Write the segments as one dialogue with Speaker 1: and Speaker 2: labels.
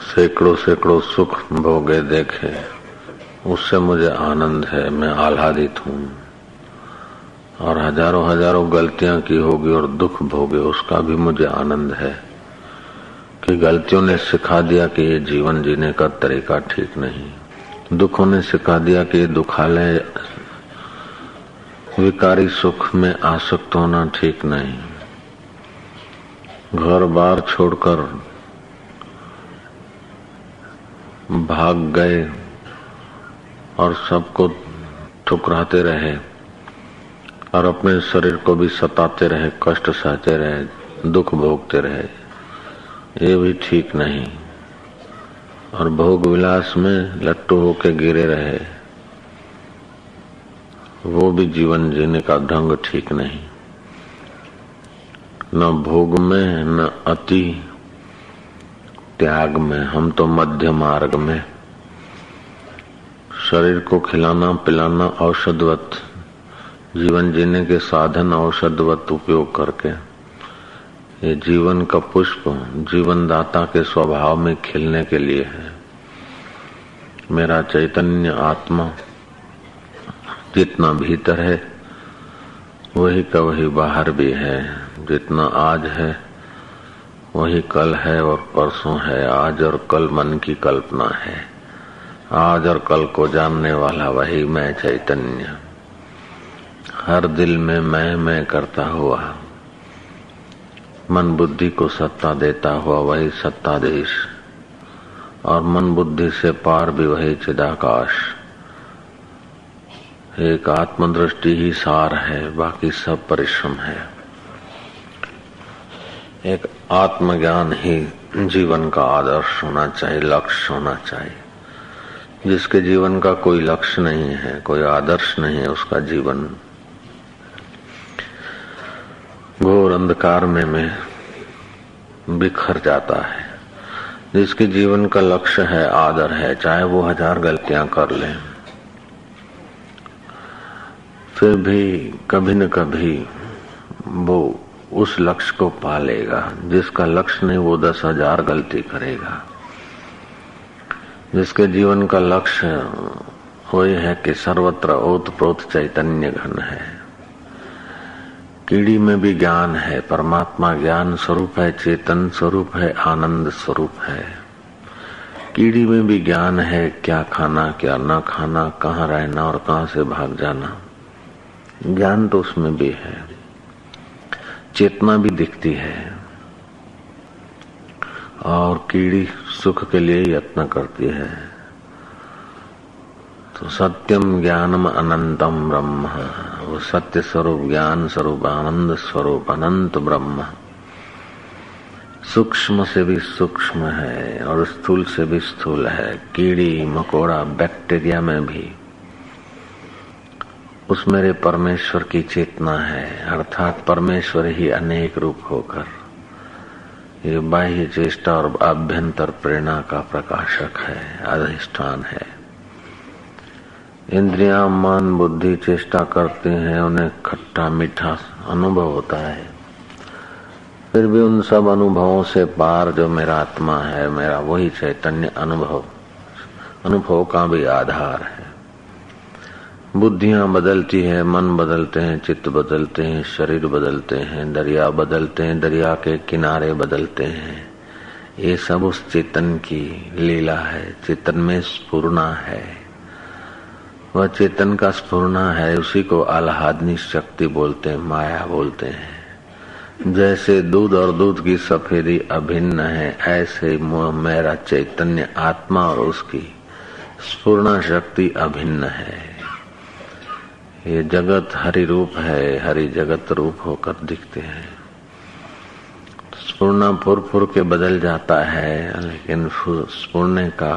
Speaker 1: सैकड़ों सैकड़ों सुख भोगे देखे। उससे मुझे आनंद है, मैं आह्लादित हूँ। और हज़ारों हज़ारों गलतियाँ की होगी और दुख भोगे, उसका भी मुझे आनंद है कि गलतियों ने सिखा दिया कि ये जीवन जीने का तरीका ठीक नहीं। दुखों ने सिखा दिया कि ये विकारी सुख में आसक्त होना ठीक नहीं। घर बार छोड़कर भाग गए और सबको ठुकराते रहे और अपने शरीर को भी सताते रहे, कष्ट सहते रहे, दुख भोगते रहे। ये भी ठीक नहीं। और भोग विलास में लट्टू होके गिरे रहे। वो भी जीवन जीने का ढंग ठीक नहीं। न भोग में, न अति त्याग में, हम तो मध्य मार्ग में। शरीर को खिलाना, पिलाना औषधवत, जीवन जीने के साधन औषधवत उपयोग करके। ये जीवन का पुष्प जीवन दाता के स्वभाव में खिलने के लिए है। मेरा चैतन्य आत्मा जितना भीतर है, वही का वही बाहर भी है। जितना आज है वही कल है और परसों है। आज और कल मन की कल्पना है। आज और कल को जानने वाला वही मैं चैतन्य। हर दिल में मैं मैं करता हुआ, मन बुद्धि को सत्ता देता हुआ वही सत्ताधीश, और मन बुद्धि से पार भी वही चिदाकाश। एक आत्मदृष्टि ही सार है, बाकी सब परिश्रम है। एक आत्मज्ञान ही जीवन का आदर्श होना चाहिए, लक्ष्य होना चाहिए। जिसके जीवन का कोई लक्ष्य नहीं है, कोई आदर्श नहीं है, उसका जीवन घोर अंधकार में में बिखर जाता है। जिसके जीवन का लक्ष्य है, आदर है, चाहे वो हज़ार गलतियाँ कर ले, फिर भी कभी न कभी वो उस लक्ष्य को पालेगा जिसका लक्ष्य नहीं, वो दस हज़ार गलती करेगा। जिसके जीवन का लक्ष्य वही है कि सर्वत्र ओत प्रोत चैतन्य घन है। कीड़ी में भी ज्ञान है, परमात्मा ज्ञान स्वरूप है, चेतन स्वरूप है, आनंद स्वरूप है। कीड़ी में भी ज्ञान है, क्या खाना, क्या न खाना, कहाँ रहना और कहाँ से भाग जाना। ज्ञान तो उसमें भी है। चेतना भी दिखती है और कीड़ी सुख के लिए यत्न करती है। तो सत्यम ज्ञानम अनंतम ब्रह्म। वो सत्य स्वरूप, ज्ञान स्वरूप, आनंद स्वरूप, अनंत ब्रह्म। सूक्ष्म से भी सूक्ष्म है और स्थूल से भी स्थूल है। कीड़ी, मकोड़ा, बैक्टीरिया में भी। उस मेरे परमेश्वर की चेतना है, अर्थात परमेश्वर ही अनेक रूप होकर। ये बाह्य चेष्टा और आभ्यंतर प्रेरणा का प्रकाशक है, अधिष्ठान है। इंद्रिया, मन, बुद्धि चेष्टा करते हैं, उन्हें खट्टा, मीठा अनुभव होता है। फिर भी उन सब अनुभवों से पार जो मेरा आत्मा है, मेरा वही चैतन्य अनुभव अनुभव का भी आधार है। बुद्धियाँ बदलती है, मन बदलते हैं, चित्त बदलते हैं, शरीर बदलते हैं, दरिया बदलते हैं, दरिया के किनारे बदलते हैं। ये सब उस चेतन की लीला है, चेतन में स्पूर्णा है। वह चेतन का स्पूर्णा है, उसी को आह्लादनी शक्ति बोलते हैं, माया बोलते हैं। जैसे दूध और दूध की सफेदी अभिन्न है, ऐसे मेरा चैतन्य आत्मा और उसकी स्पूर्णा शक्ति अभिन्न है। ये जगत हरि रूप है, हरि जगत रूप होकर दिखते हैं। स्पूर्ण फुर फुर के बदल जाता है, लेकिन स्पूर्ण का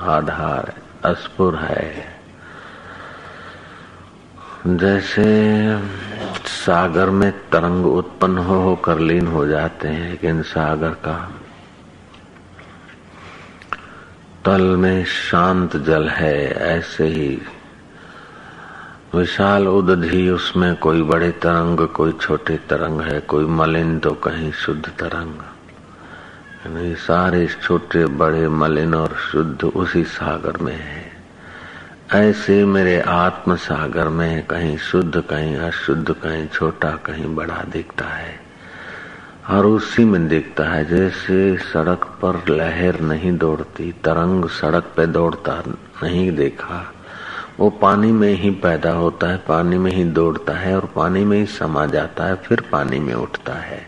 Speaker 1: आधार अस्पुर है। जैसे सागर में तरंग उत्पन्न हो होकर लीन हो जाते हैं, लेकिन सागर का तल में शांत जल है, ऐसे ही विशाल उदधि उसमें कोई बड़े तरंग, कोई छोटे तरंग है, कोई मलिन तो कहीं शुद्ध तरंग। सारे छोटे, बड़े, मलिन और शुद्ध उसी सागर में है। ऐसे मेरे आत्म सागर में कहीं शुद्ध, कहीं अशुद्ध, कहीं छोटा, कहीं बड़ा दिखता है। और उसी में दिखता है, जैसे सड़क पर लहर नहीं दौड़ती, तरंग सड़क पे दौड़ता नहीं देखा वो पानी में ही पैदा होता है, पानी में ही दौड़ता है और पानी में ही समा जाता है, फिर पानी में उठता है।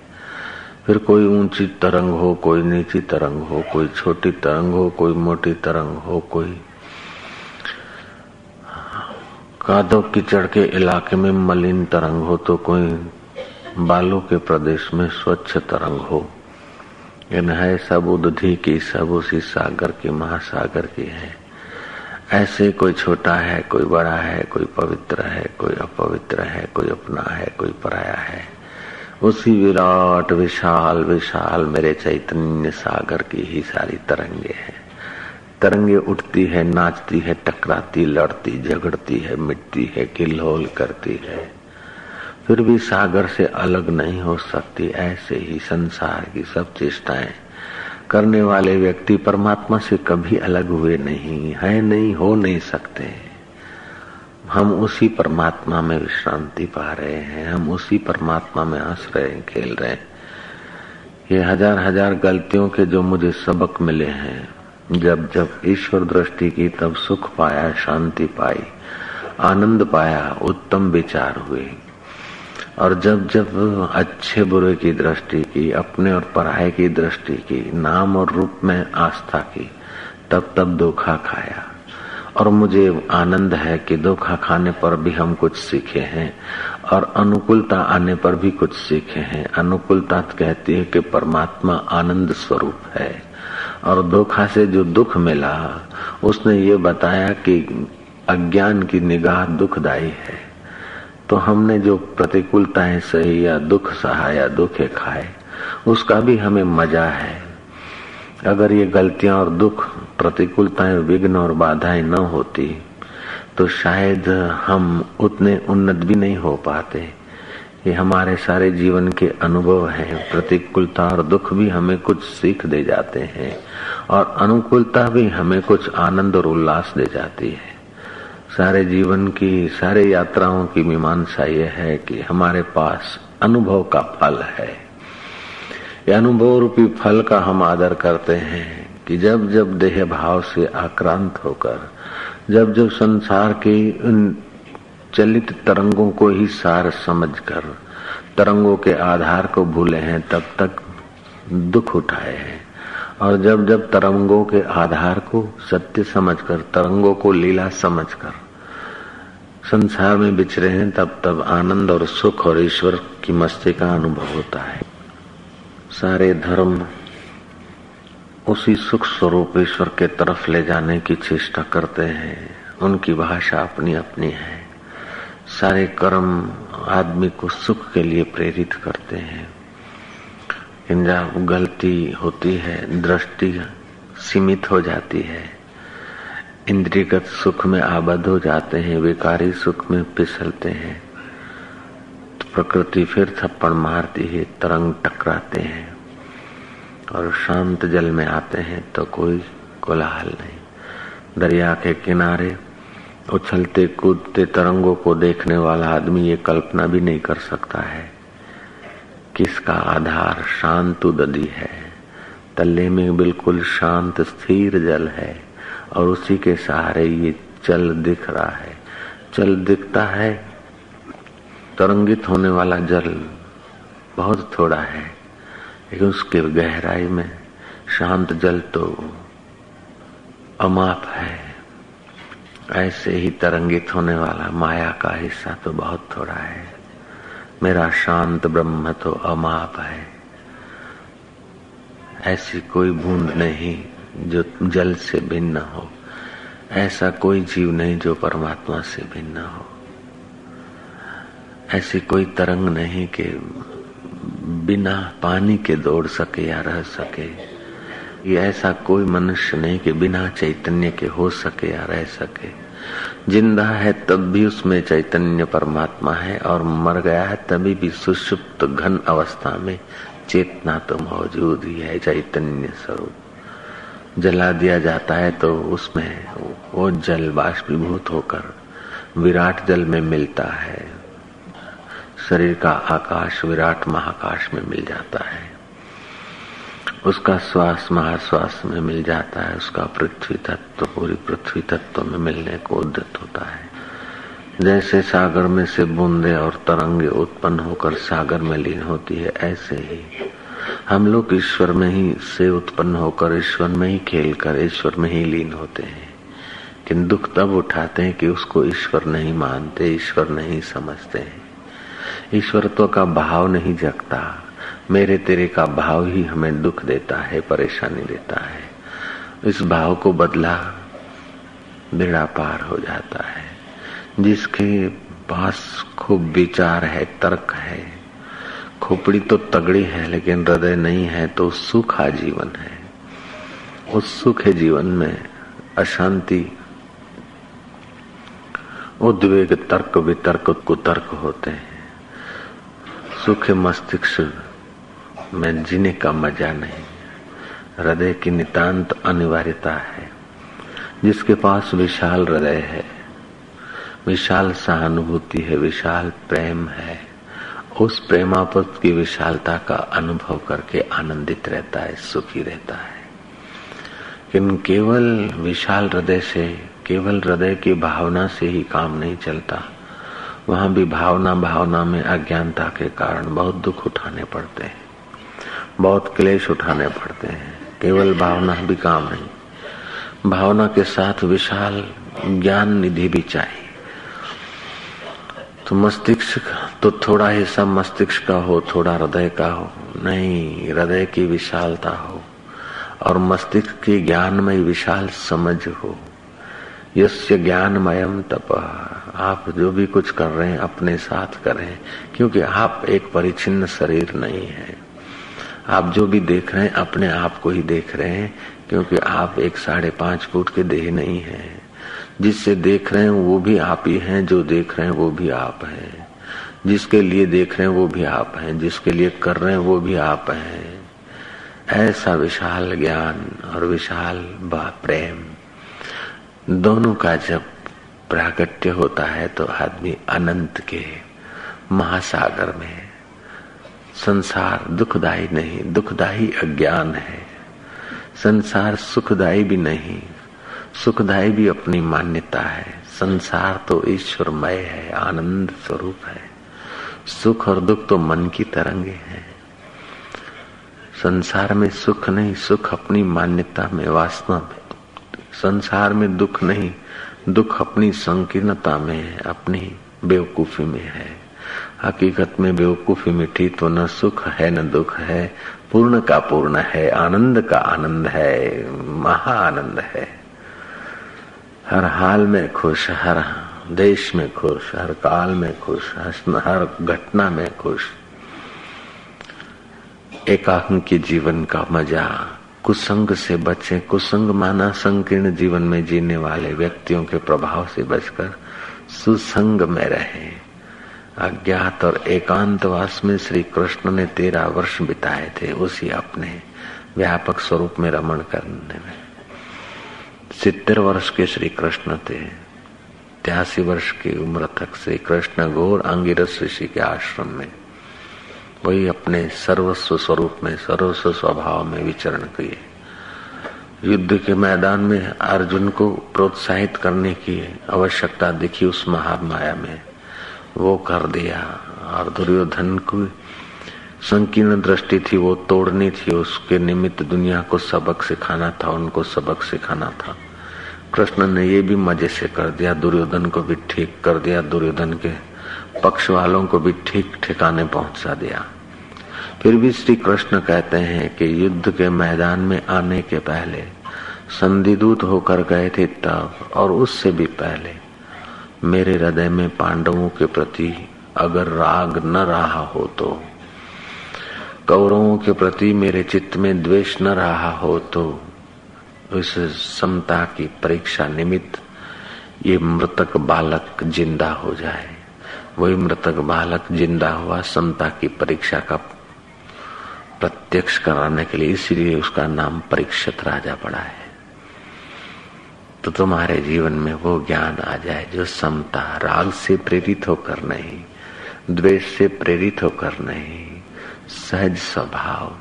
Speaker 1: फिर कोई ऊँची तरंग हो, कोई नीची तरंग हो, कोई छोटी तरंग हो, कोई मोटी तरंग हो, कोई कादव कीचड़ के इलाके में मलिन तरंग हो तो कोई बालू के प्रदेश में स्वच्छ तरंग हो। इन है सब उदधि की सब उसी सागर की महासागर की है। ऐसे कोई छोटा है, कोई बड़ा है, कोई पवित्र है, कोई अपवित्र है, कोई अपना है, कोई पराया है। उसी विराट, विशाल विशाल मेरे चैतन्य सागर की ही सारी तरंगे हैं। तरंगे उठती है, नाचती है, टकराती, लड़ती, झगड़ती है, मिटती है किल्होल करती है। फिर भी सागर से अलग नहीं हो सकती, ऐसे ही संसार की सब चेष्टाएँ। करने वाले व्यक्ति परमात्मा से कभी अलग हुए नहीं, है नहीं, हो नहीं सकते। हम उसी परमात्मा में विश्रांति पा रहे हैं, हम उसी परमात्मा में हंस रहे हैं, खेल रहे हैं। ये हज़ार हज़ार गलतियों के जो मुझे सबक मिले हैं, जब जब ईश्वर दृष्टि की तब सुख पाया, शांति पाई, आनंद पाया, उत्तम विचार हुए। और जब जब अच्छे बुरे की दृष्टि की, अपने और पराये की दृष्टि की, नाम और रूप में आस्था की, तब तब धोखा खाया। और मुझे आनंद है कि धोखा खाने पर भी हम कुछ सीखे हैं, और अनुकूलता आने पर भी कुछ सीखे हैं। अनुकूलता कहती है कि परमात्मा आनंद स्वरूप है। और धोखा से जो दुख मिला, उसने ये बताया कि अज्ञान की निगाह दुखदायी है। तो हमने जो प्रतिकूलताएँ सही या दुख सहा या दुखे खाए, उसका भी हमें मज़ा है। अगर ये गलतियाँ और दुख, प्रतिकूलताएँ, विघ्न और बाधाएँ न होती तो शायद हम उतने उन्नत भी नहीं हो पाते। ये हमारे सारे जीवन के अनुभव हैं। प्रतिकूलता और दुख भी हमें कुछ सीख दे जाते हैं और अनुकूलता भी हमें कुछ आनंद और उल्लास दे जाती है। सारे जीवन की, सारे यात्राओं की मीमांसा यह है कि हमारे पास अनुभव का फल है। ये अनुभव रूपी फल का हम आदर करते हैं कि जब जब देह भाव से आक्रांत होकर, जब जब संसार के उन चलित तरंगों को ही सार समझकर, तरंगों के आधार को भूले हैं, तब तक दुख उठाए हैं। और जब जब तरंगों के आधार को सत्य समझकर, तरंगों को लीला समझकर संसार में बिछरे हैं, तब तब आनंद और सुख और ईश्वर की मस्ती का अनुभव होता है। सारे धर्म उसी सुख स्वरूप ईश्वर के तरफ़ ले जाने की चेष्टा करते हैं। उनकी भाषा अपनी अपनी है। सारे कर्म आदमी को सुख के लिए प्रेरित करते हैं। जब गलती होती है, दृष्टि सीमित हो जाती है, इंद्रियगत सुख में आबद्ध हो जाते हैं, विकारी सुख में फिसलते हैं तो प्रकृति फिर थप्पड़ मारती है, तरंग टकराते हैं और शांत जल में आते हैं तो कोई कोलाहल नहीं। दरिया के किनारे उछलते कूदते तरंगों को देखने वाला आदमी ये कल्पना भी नहीं कर सकता है। किसका आधार शांत उददी है, तल्ले में बिल्कुल शांत स्थिर जल है, और उसी के सहारे ये चल दिख रहा है। चल दिखता है, तरंगित होने वाला जल बहुत थोड़ा है, लेकिन उसके गहराई में शांत जल तो अमाप है। ऐसे ही तरंगित होने वाला माया का हिस्सा तो बहुत थोड़ा है। मेरा शांत ब्रह्म तो अमाप है। ऐसी कोई बूंद नहीं जो जल से भिन्न हो। ऐसा कोई जीव नहीं जो परमात्मा से भिन्न हो। ऐसी कोई तरंग नहीं कि बिना पानी के दौड़ सके या रह सके। ये ऐसा कोई मनुष्य नहीं कि बिना चैतन्य के हो सके या रह सके। ज़िंदा है तब भी उसमें चैतन्य परमात्मा है और मर गया है तभी भी सुषुप्त घन अवस्था में चेतना तो मौजूद ही है चैतन्य स्वरूप। जला दिया जाता है तो उसमें वो जल बाष्पीभूत होकर विराट जल में मिलता है। शरीर का आकाश विराट महाकाश में मिल जाता है। उसका श्वास, महाश्वास में मिल जाता है, उसका पृथ्वी तत्व, पूरी पृथ्वी तत्व में मिलने को उद्यत होता है। जैसे सागर में से बूंदे और तरंगे उत्पन्न होकर सागर में लीन होती है, ऐसे ही। हम लोग ईश्वर में ही से उत्पन्न होकर, ईश्वर में ही खेल कर, ईश्वर में ही लीन होते हैं। किन दुख तब उठाते हैं कि उसको ईश्वर नहीं मानते, ईश्वर नहीं समझते ईश्वरत्व का भाव नहीं जगता। मेरे तेरे का भाव ही हमें दुख देता है, परेशानी देता है। इस भाव को बदला बेड़ा पार हो जाता है। जिसके पास खूब विचार है, तर्क है, खोपड़ी तो तगड़ी है, लेकिन हृदय नहीं है तो सुखा जीवन है। उस सुख जीवन में अशांति, उद्वेग तर्क वितर्क कुतर्क होते हैं। सुख मस्तिष्क में जीने का मज़ा नहीं। हृदय की नितांत अनिवार्यता है। जिसके पास विशाल हृदय है, विशाल सहानुभूति है, विशाल प्रेम है, उस प्रेमापत की विशालता का अनुभव करके आनंदित रहता है, सुखी रहता है। किन केवल विशाल हृदय से, केवल हृदय की भावना से ही काम नहीं चलता, वहाँ भी भावना भावना में अज्ञानता के कारण बहुत दुख उठाने पड़ते हैं। बहुत क्लेश उठाने पड़ते हैं। केवल भावना भी काम नहीं। भावना के साथ विशाल ज्ञान निधि भी चाहिए। तो मस्तिष्क तो थोड़ा हिस्सा मस्तिष्क का हो, थोड़ा हृदय का हो। नहीं, हृदय की विशालता हो और मस्तिष्क की ज्ञानमय विशाल समझ हो। यस्य ज्ञानमयम तप। आप जो भी कुछ कर रहे हैं, अपने साथ करें, क्योंकि आप एक परिचिन्न शरीर नहीं है। आप जो भी देख रहे हैं, अपने आप को ही देख रहे हैं, क्योंकि आप एक साढ़े पाँच फुट के देह नहीं है। जिससे देख रहे हैं, वो भी आप ही हैं, जो देख रहे हैं, वो भी आप हैं। जिसके लिए देख रहे हैं, वो भी आप हैं। जिसके लिए कर रहे हैं, वो भी आप हैं। ऐसा विशाल ज्ञान और विशाल प्रेम। दोनों का जब प्राकट्य होता है तो आदमी अनंत के महासागर में संसार दुखदाई नहीं, दुखदाई अज्ञान है। संसार सुखदाई भी नहीं सुखदायी भी अपनी मान्यता है। संसार तो ईश्वरमय है, आनंद स्वरूप है। सुख और दुख तो मन की तरंगे हैं। संसार में सुख नहीं, सुख अपनी मान्यता में, वासना में। संसार में दुख नहीं, दुख अपनी संकीर्णता में है, अपनी बेवकूफ़ी में है। हकीकत में बेवकूफ़ी मिठी तो न सुख है, न दुख है। पूर्ण का पूर्ण है, आनंद का आनंद है महा आनंद है। हर हाल में खुश, हर देश में खुश, हर काल में खुश, हर घटना में खुश। एकांकी जीवन का मज़ा, कुसंग से बचे, कुसंग माना संकीर्ण जीवन में जीने वाले व्यक्तियों के प्रभाव से बचकर सुसंग में रहे। अज्ञात और एकांतवास में श्री कृष्ण ने तेरह वर्ष बिताए थे, उसी अपने व्यापक स्वरूप में रमण करने में। सितर वर्ष के श्री कृष्ण थे, त्यासी वर्ष की उम्र तक श्री कृष्ण घोर अंगिरस ऋषि के आश्रम में वही अपने सर्वस्व स्वरूप में, सर्वस्व स्वभाव में विचरण किए। युद्ध के मैदान में अर्जुन को प्रोत्साहित करने की आवश्यकता दिखी उस महामाया में। वो कर दिया। और दुर्योधन को संकीर्ण दृष्टि थी, वो तोड़नी थी। उसके निमित्त दुनिया को सबक सिखाना था, उनको सबक सिखाना था। कृष्ण ने ये भी मज़े से कर दिया, दुर्योधन को भी ठीक कर दिया, दुर्योधन के पक्ष वालों को भी ठीक ठिकाने पहुँचा दिया। फिर भी श्री कृष्ण कहते हैं कि युद्ध के मैदान में आने के पहले, संधिदूत होकर गए थे तब, और उससे भी पहले। मेरे हृदय में पांडवों के प्रति अगर राग न रहा हो तो कौरवों के प्रति मेरे चित्त में द्वेष न रहा हो तो इस समता की परीक्षा निमित्त ये मृतक बालक ज़िंदा हो जाए। वही मृतक बालक ज़िंदा हुआ समता की परीक्षा का प्रत्यक्ष कराने के लिए, इसलिए उसका नाम परीक्षित राजा पड़ा है। तो तुम्हारे जीवन में वो ज्ञान आ जाए जो समता, राग से प्रेरित होकर नहीं, द्वेष से प्रेरित होकर नहीं। सहज स्वभाव,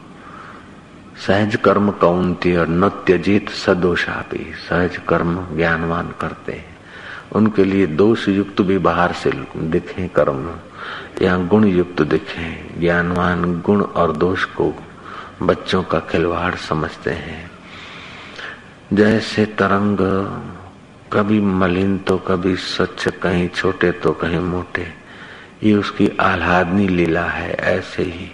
Speaker 1: सहज कर्म कौनती और नृत्य जीत सदोषापी, सहज कर्म ज्ञानवान करते हैं। उनके लिए दोष युक्त भी बाहर से दिखे कर्म, या गुण युक्त दिखे। ज्ञानवान गुण और दोष को बच्चों का खिलवाड़ समझते हैं। जैसे तरंग, कभी मलिन तो कभी स्वच्छ, कहीं छोटे तो कहीं मोटे। ये उसकी आह्लादनी लीला है, ऐसे ही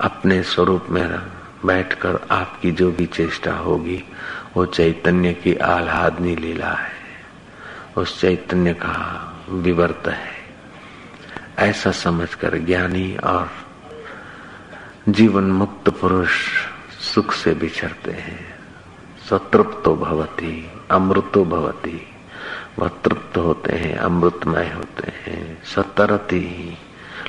Speaker 1: अपने स्वरूप में बैठकर आपकी जो भी चेष्टा होगी, वो चैतन्य की आह्लादनी लीला है। उस चैतन्य का विवर्त है। ऐसा समझकर ज्ञानी और जीवन मुक्त पुरुष सुख से बिछड़ते हैं। सतृप्तो भवती, अमृतो भवती। वह तृप्त होते हैं, अमृतमय होते हैं, सतरती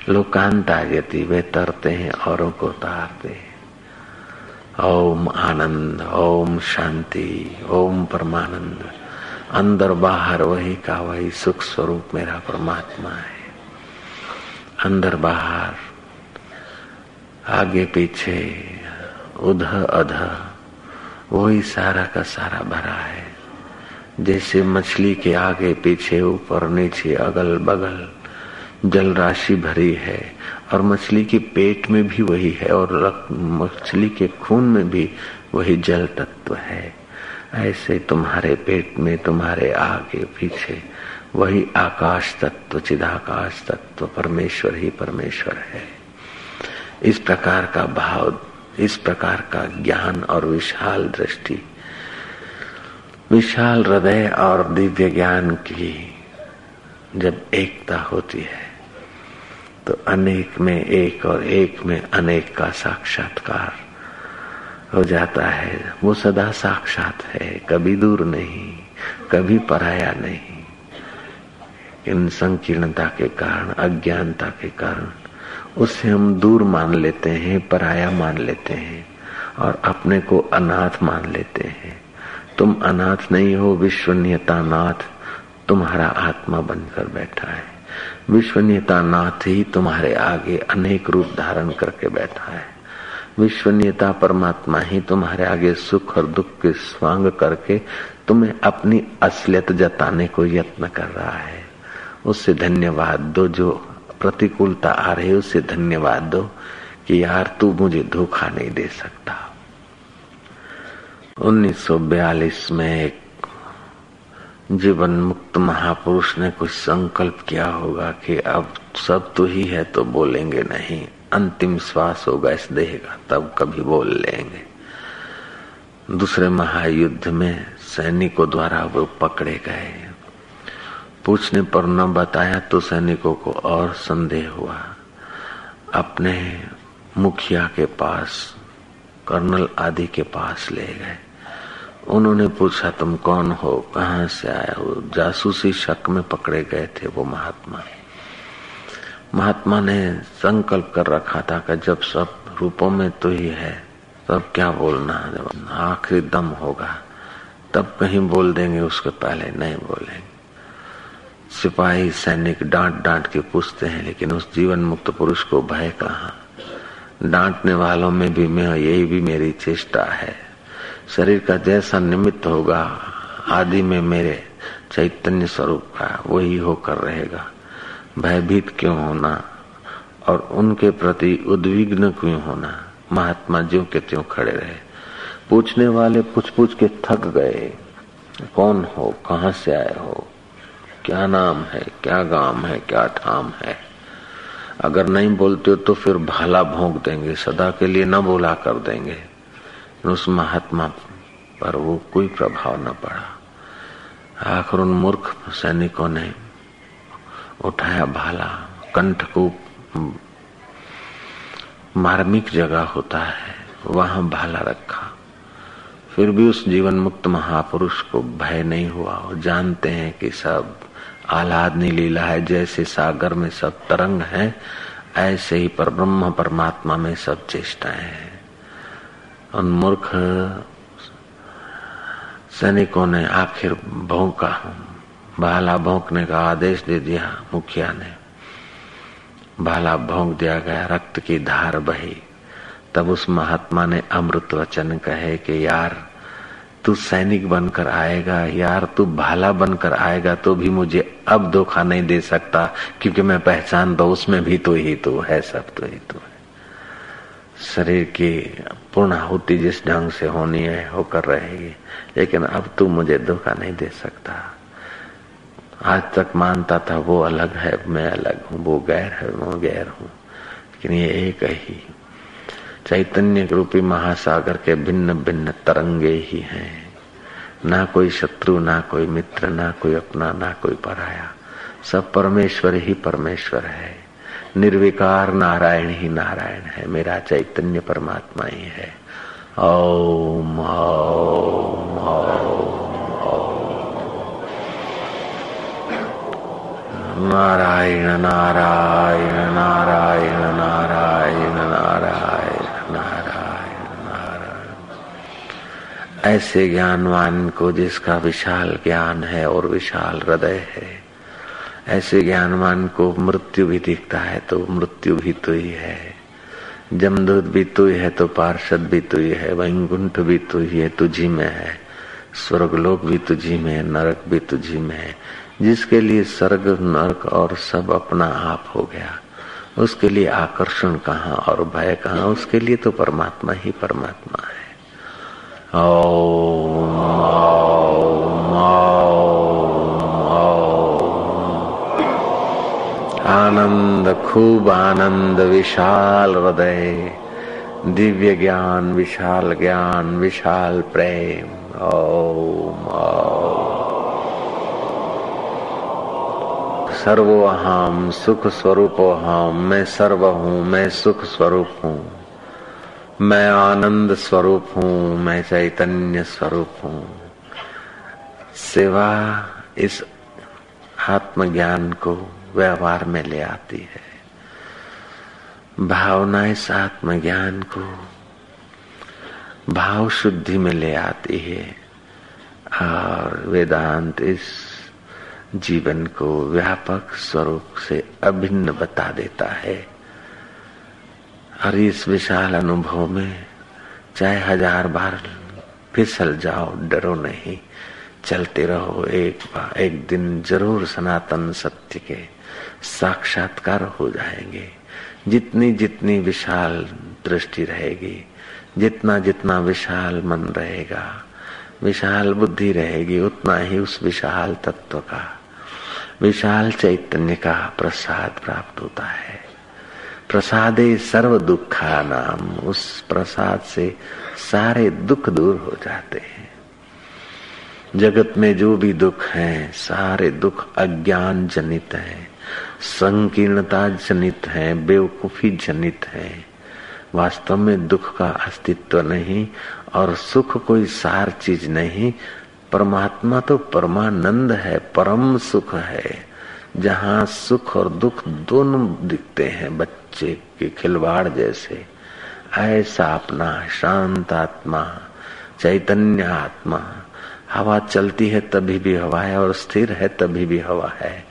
Speaker 1: लोकांत लोकांतागति, वे तरते हैं, औरों को तारते ओम आनंद, ओम शांति, ओम परमानंद। अंदर बाहर वही का वही सुख स्वरूप मेरा परमात्मा है। अंदर बाहर, आगे पीछे, उधर अधर। वही सारा का सारा भरा है। जैसे मछली के आगे पीछे ऊपर नीचे अगल बगल जल राशि भरी है और मछली के पेट में भी वही है और मछली के खून में भी वही जल तत्व है। ऐसे तुम्हारे पेट में, तुम्हारे आगे पीछे वही आकाश तत्व, चिदाकाश तत्व, परमेश्वर ही परमेश्वर है। इस प्रकार का भाव इस प्रकार का ज्ञान और विशाल दृष्टि, विशाल हृदय और दिव्य ज्ञान की जब एकता होती है तो अनेक में एक और एक में अनेक का साक्षात्कार हो जाता है। वो सदा साक्षात है, कभी दूर नहीं, कभी पराया नहीं। इन संकीर्णता के कारण, अज्ञानता के कारण उसे हम दूर मान लेते हैं, पराया मान लेते हैं और अपने को अनाथ मान लेते हैं। तुम अनाथ नहीं हो विश्वनीयता नाथ तुम्हारा आत्मा बनकर बैठा है। विश्वनीयता नाथ ही तुम्हारे आगे अनेक रूप धारण करके बैठा है। विश्वनीयता परमात्मा ही तुम्हारे आगे सुख और दुख के स्वांग करके तुम्हें अपनी असलियत जताने को यत्न कर रहा है। उससे धन्यवाद, दो जो प्रतिकूलता आ रही है, उसे धन्यवाद दो कि यार तू मुझे धोखा नहीं दे सकता। 1942 में एक जीवन मुक्त महापुरुष ने कुछ संकल्प किया होगा कि अब सब तो ही है तो बोलेंगे नहीं, अंतिम श्वास होगा इस देह का, तब कभी बोल लेंगे। दूसरे महायुद्ध में सैनिकों द्वारा वो पकड़े गए। पूछने पर न बताया तो सैनिकों को और संदेह हुआ। अपने मुखिया के पास, कर्नल आदि के पास ले गए। उन्होंने पूछा, तुम कौन हो? कहाँ से आए हो? जासूसी शक में पकड़े गए थे वो महात्मा। महात्मा ने संकल्प कर रखा था कि जब सब रूपों में तो ही है, तब क्या बोलना जब आखिरी दम होगा। तब कहीं बोल देंगे, उसके पहले नहीं बोलेंगे। सिपाही सैनिक डांट डांट के पूछते हैं, लेकिन उस जीवन मुक्त पुरुष को भय कहा? डांटने वालों में भी मैं, यही भी मेरी चेष्टा है। शरीर का जैसा निमित्त होगा, आदि में मेरे चैतन्य स्वरूप का वही होकर रहेगा। भयभीत क्यों होना? और उनके प्रति उद्विग्न क्यों होना? महात्मा ज्यो के त्यों खड़े रहे। पूछने वाले पूछ पूछ के थक गए। कौन हो? कहाँ से आए हो? क्या नाम है, क्या गाँव है, क्या ठाम है? अगर नहीं बोलते हो तो फिर भाला भोंक देंगे, सदा के लिए न बोला कर देंगे। उस महात्मा पर वो कोई प्रभाव न पड़ा। आखिर उन मूर्ख सैनिकों ने उठाया भाला। कंठ को मार्मिक जगह होता है, वहाँ भाला रखा। फिर भी उस जीवन मुक्त महापुरुष को भय नहीं हुआ। वो जानते हैं कि सब आह्लादनी लीला है, जैसे सागर में सब तरंग है, ऐसे ही पर ब्रह्म परमात्मा में सब चेष्टाएँ हैं। उन मूर्ख सैनिकों ने आखिर भौंका, भाला भौंकने का आदेश दे दिया मुखिया ने। भाला भोंक दिया गया, रक्त की धार बही। तब उस महात्मा ने अमृत वचन कहे कि, यार तू सैनिक बनकर आएगा, यार तू भाला बनकर आएगा तो भी मुझे अब धोखा नहीं दे सकता, क्योंकि मैं पहचान दो उसमें भी तो ही तो है, सब तो ही तो है। शरीर की पूर्णाहुति जिस ढंग से होनी है, होकर रहेगी, लेकिन अब तू मुझे धोखा नहीं दे सकता। आज तक मानता था, वो अलग है, मैं अलग हूँ, वो गैर है, मैं गैर हूँ, लेकिन ये एक ही चैतन्य रूपी महासागर के भिन्न भिन्न तरंगे ही हैं। ना कोई शत्रु, ना कोई मित्र, ना कोई अपना, ना कोई पराया। सब परमेश्वर ही परमेश्वर है। निर्विकार नारायण ही नारायण है। मेरा चैतन्य परमात्मा ही है। ओम ओम ओम। नारायण नारायण नारायण नारायण नारायण नारायण नारायण ऐसे ज्ञानवान को जिसका विशाल ज्ञान है और विशाल हृदय है, ऐसे ज्ञानवान को मृत्यु भी दिखता है तो मृत्यु भी तो ही है। जमदूत भी तु ही है तो पार्षद भी तु ही है, वैकुंठ भी तु ही है तुझी में है, स्वर्गलोक भी तुझी में है, नरक भी तुझी में है। जिसके लिए स्वर्ग, नरक और सब अपना आप हो गया, उसके लिए आकर्षण कहाँ और भय कहाँ, उसके लिए तो परमात्मा ही परमात्मा है। आनंद खूब आनंद विशाल हृदय, दिव्य ज्ञान, विशाल ज्ञान, विशाल प्रेम। ओम। सर्वोहम सुख स्वरूप हम मैं सर्व हूँ, मैं सुख स्वरूप हूँ। मैं आनंद स्वरूप हूँ, मैं चैतन्य स्वरूप हूँ। सेवा इस आत्मज्ञान को व्यवहार में ले आती है। भावना इस आत्मज्ञान को भाव शुद्धि में ले आती है और वेदांत इस जीवन को व्यापक स्वरूप से अभिन्न बता देता है। और इस विशाल अनुभव में चाहे हज़ार बार फिसल जाओ, डरो नहीं। चलते रहो एक बार एक दिन ज़रूर सनातन सत्य के साक्षात्कार हो जाएँगे। जितनी जितनी विशाल दृष्टि रहेगी, जितना जितना विशाल मन रहेगा, विशाल बुद्धि रहेगी, उतना ही उस विशाल तत्व का, विशाल चैतन्य का प्रसाद प्राप्त होता है। प्रसादे सर्व दुखा नाम उस प्रसाद से सारे दुख दूर हो जाते हैं। जगत में जो भी दुख है, सारे दुख अज्ञान जनित है, संकीर्णता जनित है, बेवकूफ़ी जनित है। वास्तव में दुख का अस्तित्व नहीं और सुख कोई सार चीज़ नहीं, परमात्मा तो परमानंद है, परम सुख है, जहाँ सुख और दुख दोनों दिखते हैं, बच्चे के खिलवाड़ जैसे। ऐसा अपना शांत आत्मा, चैतन्य आत्मा, हवा चलती है तभी भी हवा है और स्थिर है तभी भी हवा है।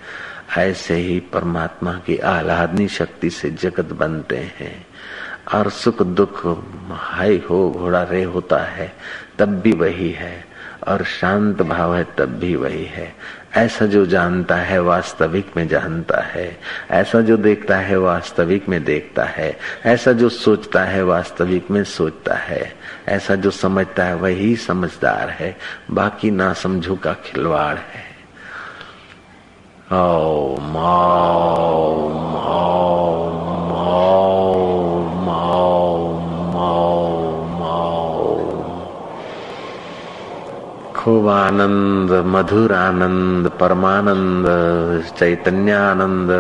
Speaker 1: ऐसे ही परमात्मा की आह्लादनी शक्ति से जगत बनते हैं। और सुख दुख हाई हो घोड़ा रे होता है, तब भी वही है। और शांत भाव है तब भी वही है। ऐसा जो जानता है, वास्तविक में जानता है। ऐसा जो देखता है, वास्तविक में देखता है। ऐसा जो सोचता है, वास्तविक में सोचता है। ऐसा जो समझता है, वही समझदार है। बाकी ना समझो का खिलवाड़ है। ओ माओ माओ। खूब आनंद मधुर आनंद परमानंद, चैतन्यानंद,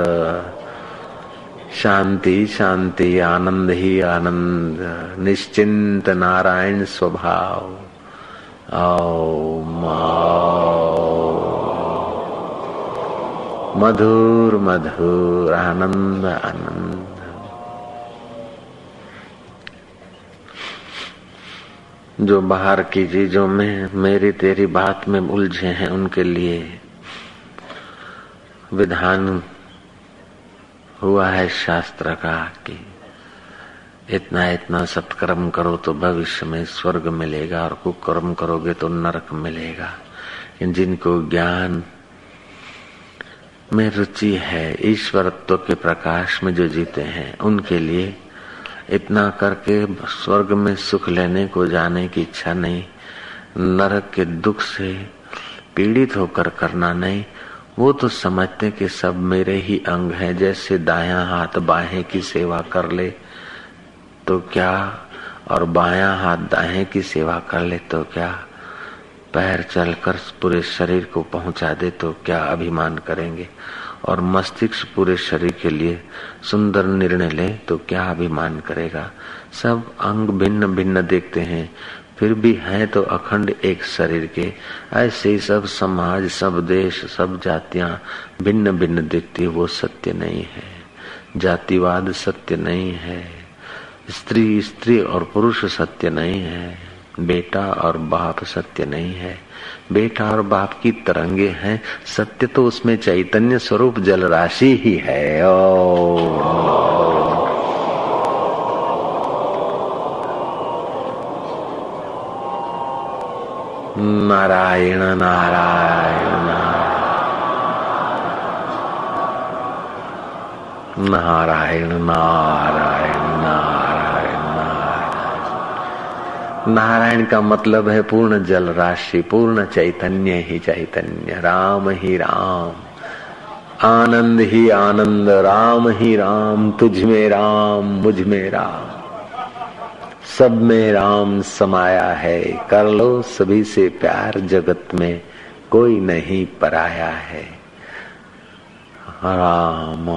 Speaker 1: शांति शांति, आनंद ही आनंद, निश्चिंत नारायण स्वभाव। ओ मधुर मधुर, आनंद आनंद। जो बाहर की चीज़ों में मेरी तेरी बात में उलझे हैं उनके लिए विधान हुआ है शास्त्र का कि इतना इतना सत्कर्म करो तो भविष्य में स्वर्ग मिलेगा और कुकर्म करोगे तो नरक मिलेगा। जिनको ज्ञान में रुचि है, ईश्वरत्व के प्रकाश में जो जीते हैं, उनके लिए इतना करके स्वर्ग में सुख लेने को जाने की इच्छा नहीं। नरक के दुख से पीड़ित होकर करना नहीं। वो तो समझते कि सब मेरे ही अंग हैं, जैसे दाया हाथ बाहें की सेवा कर ले तो क्या? और बाया हाथ दाएँ की सेवा कर ले तो क्या? पैर चलकर पूरे शरीर को पहुँचा दे तो क्या अभिमान करेंगे? और मस्तिष्क पूरे शरीर के लिए सुंदर निर्णय ले तो क्या अभिमान करेगा? सब अंग भिन्न भिन्न देखते हैं, फिर भी है तो अखंड एक शरीर के। ऐसे ही सब समाज, सब देश, सब जातियाँ भिन्न भिन्न देखती वो सत्य नहीं है। जातिवाद सत्य नहीं है। स्त्री स्त्री और पुरुष सत्य नहीं है। बेटा और बाप सत्य नहीं है। बेटा और बाप की तरंगे हैं, सत्य तो उसमें चैतन्य स्वरूप जल राशि ही है। ओ नारायण नारायण। नारायण नारायण। नारायण का मतलब है पूर्ण जल राशि, पूर्ण चैतन्य ही चैतन्य, राम ही राम। आनंद ही आनंद, राम ही राम, तुझ में राम, मुझमें राम। सब में राम समाया है, कर लो सभी से प्यार, जगत में कोई नहीं पराया है। राम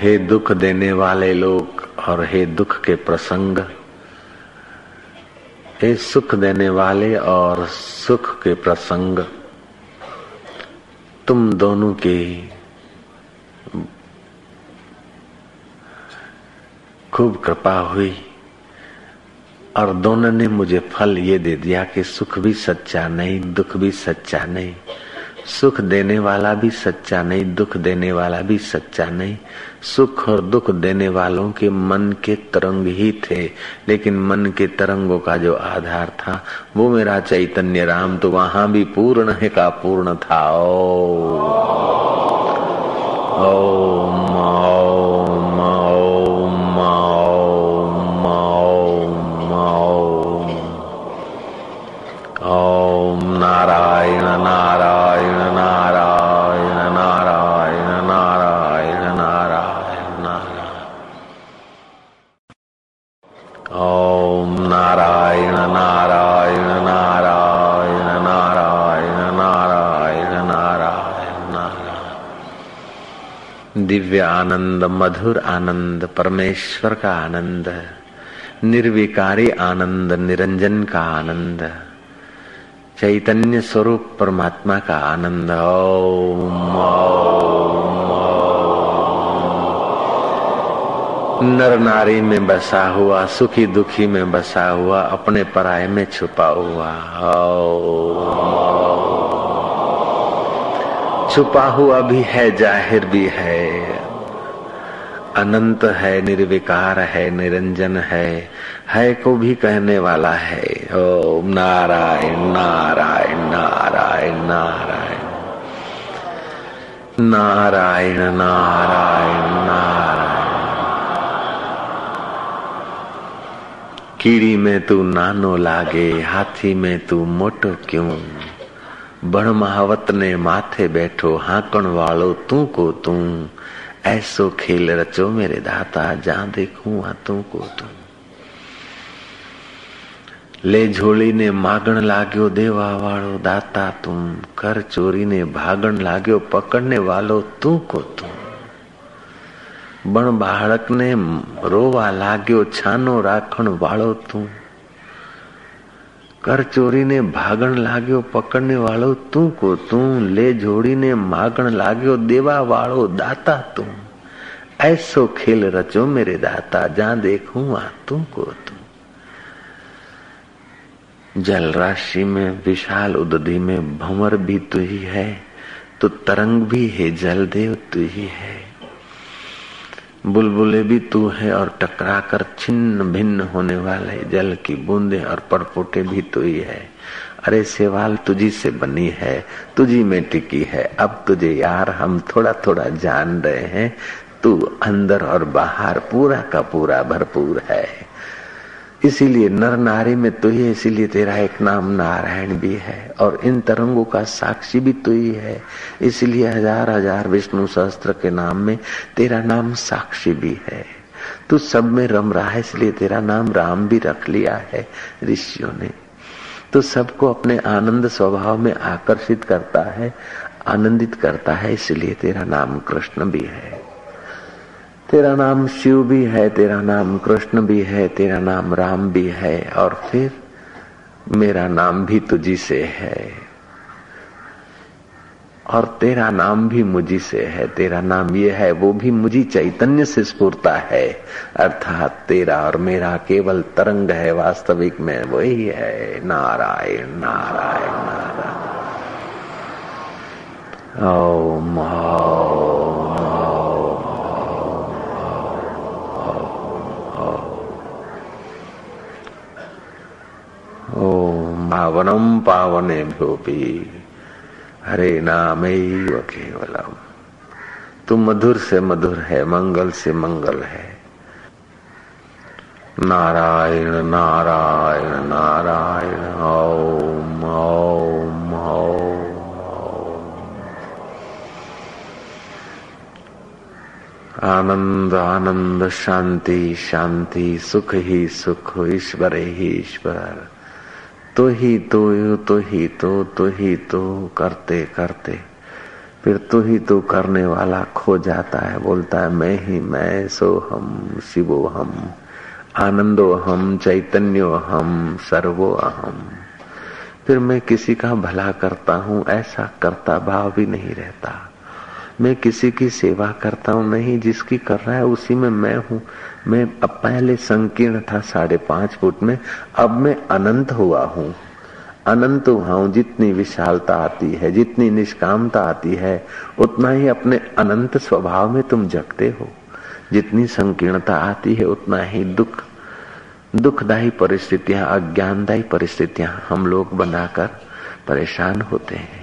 Speaker 1: हे दुख देने वाले लोग और हे दुख के प्रसंग। हे सुख देने वाले और सुख के प्रसंग। तुम दोनों के खूब कृपा हुई और दोनों ने मुझे फल ये दे दिया कि सुख भी सच्चा नहीं, दुख भी सच्चा नहीं। सुख देने वाला भी सच्चा नहीं दुख देने वाला भी सच्चा नहीं। सुख और दुख देने वालों के मन के तरंग ही थे लेकिन मन के तरंगों का जो आधार था वो मेरा चैतन्य राम तो वहाँ भी पूर्ण है का पूर्ण था। ओ, ओ, दिव्य आनंद, मधुर आनंद, परमेश्वर का आनंद, निर्विकारी आनंद, निरंजन का आनंद, चैतन्य स्वरूप परमात्मा का आनंद। ओम नर नारी में बसा हुआ, सुखी दुखी में बसा हुआ, अपने पराये में छुपा हुआ। ओ छुपा हुआ भी है, ज़ाहिर भी है। अनंत है, निर्विकार है, निरंजन है है को भी कहने वाला है। ओ नारायण नारायण नारायण नारायण। नारायण नारायण नारायण। कीड़ी में तू नानो लागे, हाथी में तू मोटो क्यों? बण महावत ने माथे बैठो, हाकण वालो तू को तू। ऐसो खेल रचो मेरे दाता जा देखू आ तू को तू ले झोली ने मागण लाग्यो, देवा वालो दाता तुम। कर चोरी ने भागण लाग्यो, पकड़ने वालो तू को तू बण बाळक ने रोवा लाग्यो, छानो कर चोरी ने भागण लाग्यो, पकड़ने वालों तू को तू, ले जोड़ी ने मागण लाग्यो, देवा वालो दाता तू। ऐसो खेल रचो मेरे दाता जा देखूँ आ तू को तू। जल राशि में विशाल उदधि में भंवर भी तू ही है तो तरंग भी है जल देव तू ही है। बुलबुले भी तू है और टकराकर छिन्न भिन्न होने वाले जल की बूंदे और परपोटे भी तू ही है। अरे सेवाल, तुझी से बनी है, तुझी में टिकी है। अब तुझे यार, हम थोड़ा थोड़ा जान रहे हैं, तू अंदर और बाहर पूरा का पूरा भरपूर है। इसीलिए नर नारी में तू ही इसीलिए तेरा एक नाम नारायण भी है और इन तरंगों का साक्षी भी तू ही है। इसलिए हज़ार हज़ार विष्णु सहस्त्र के नाम में तेरा नाम साक्षी भी है। तू सब में रम रहा है, इसलिए तेरा नाम राम भी रख लिया है, ऋषियों ने। तो सबको अपने आनंद स्वभाव में आकर्षित करता है, आनंदित करता है, इसलिए तेरा नाम कृष्ण भी है। तेरा नाम शिव भी है, तेरा नाम कृष्ण भी है, तेरा नाम राम भी है, और फिर मेरा नाम भी तुझी से है। और तेरा नाम भी मुझी से है, तेरा नाम ये है, वो भी मुझी चैतन्य से स्फूर्ता है। अर्थात तेरा और मेरा केवल तरंग है, वास्तविक में वही है। नारायण नारायण नारायण। ओम पावनम पावने भ्योपी हरे नाम केवलम। तू मधुर से मधुर है, मंगल से मंगल है। नारायण नारायण नारायण, ओम ओम ओम। आनंद आनंद, शांति शांति, सुख ही सुख, ईश्वर ही ईश्वर। तो ही तो यू तो ही तो तो ही तो करते करते। फिर तो ही तो करने वाला खो जाता है, बोलता है, मैं ही, मैं, सो हम, शिवो हम, आनंदो हम, चैतन्यो हम, सर्वो अहम। फिर मैं किसी का भला करता हूँ, ऐसा करता भाव भी नहीं रहता। मैं किसी की सेवा करता हूँ, नहीं, जिसकी कर रहा है, उसी में मैं हूँ मैं अब पहले संकीर्ण था साढ़े पाँच फुट में, अब मैं अनंत हुआ हूँ। अनंत हुआ हूँ, जितनी विशालता आती है, जितनी निष्कामता आती है, उतना ही अपने अनंत स्वभाव में तुम जगते हो। जितनी संकीर्णता आती है, उतना ही दुख, दुखदायी परिस्थितियाँ, अज्ञानदायी परिस्थितियाँ हम लोग बनाकर परेशान होते हैं।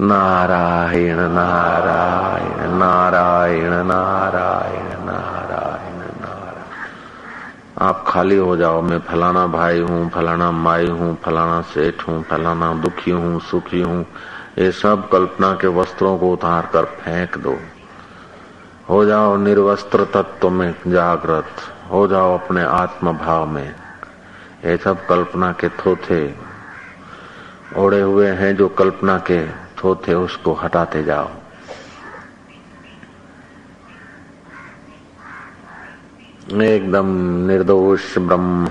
Speaker 1: नारायण नारायण नारायण नारायण नारायण नारायण। आप खाली हो जाओ, मैं फलाना भाई हूँ, फलाना माई हूँ, फलाना सेठ हूँ, फलाना दुखी हूँ, सुखी हूँ। ये सब कल्पना के वस्त्रों को उतार कर फेंक दो। हो जाओ निर्वस्त्र तत्व में जागृत। हो जाओ अपने आत्म भाव में। ये सब कल्पना के थोथे। ओढ़े हुए हैं जो कल्पना के। थोथे उसको हटाते जाओ। एकदम निर्दोष ब्रह्म।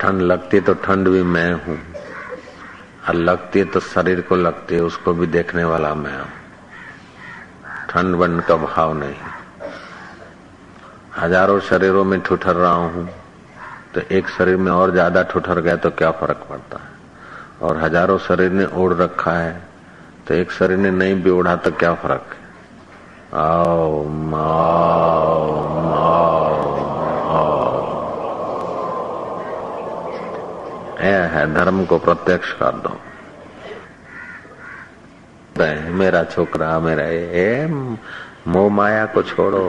Speaker 1: ठंड लगती तो ठंड भी मैं हूँ, और लगती तो शरीर को लगती है, उसको भी देखने वाला मैं हूँ। ठंड बन का भाव नहीं। हज़ारों शरीरों में ठुठर रहा हूँ तो एक शरीर में और ज़्यादा ठुठर गया तो क्या फ़र्क पड़ता है? और हज़ारों शरीर ने ओढ़ रखा है तो एक शरीर ने नहीं भी ओढ़ा तो क्या फ़र्क है? आओ, माओ माओ। है, धर्म को प्रत्यक्ष कर दो। मेरा छोकरा, मेरा ये मोह माया को छोड़ो।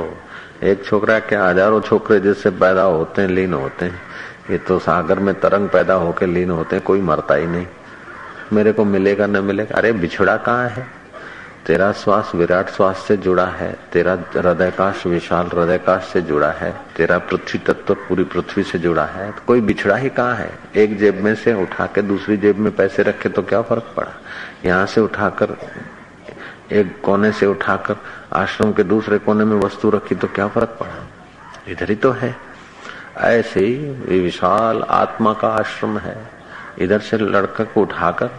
Speaker 1: एक छोकरा के हज़ारों छोकरे जिससे पैदा होते हैं, लीन होते हैं। ये तो सागर में तरंग पैदा होके लीन होते हैं, कोई मरता ही नहीं। मेरे को मिलेगा, न मिलेगा? अरे, बिछड़ा कहाँ है? तेरा श्वास विराट श्वास से जुड़ा है, तेरा हृदयकाश विशाल हृदयकाश से जुड़ा है, तेरा पृथ्वी तत्व पूरी पृथ्वी से जुड़ा है। तो कोई बिछड़ा ही कहाँ है? एक जेब में से उठा के दूसरी जेब में पैसे रखे तो क्या फ़र्क पड़ा? यहाँ से उठाकर, एक कोने से उठाकर आश्रम के दूसरे कोने में वस्तु रखी तो क्या फ़र्क पड़ा? इधर ही तो है। ऐसे ही विशाल आत्मा का आश्रम है। इधर से लड़का को उठाकर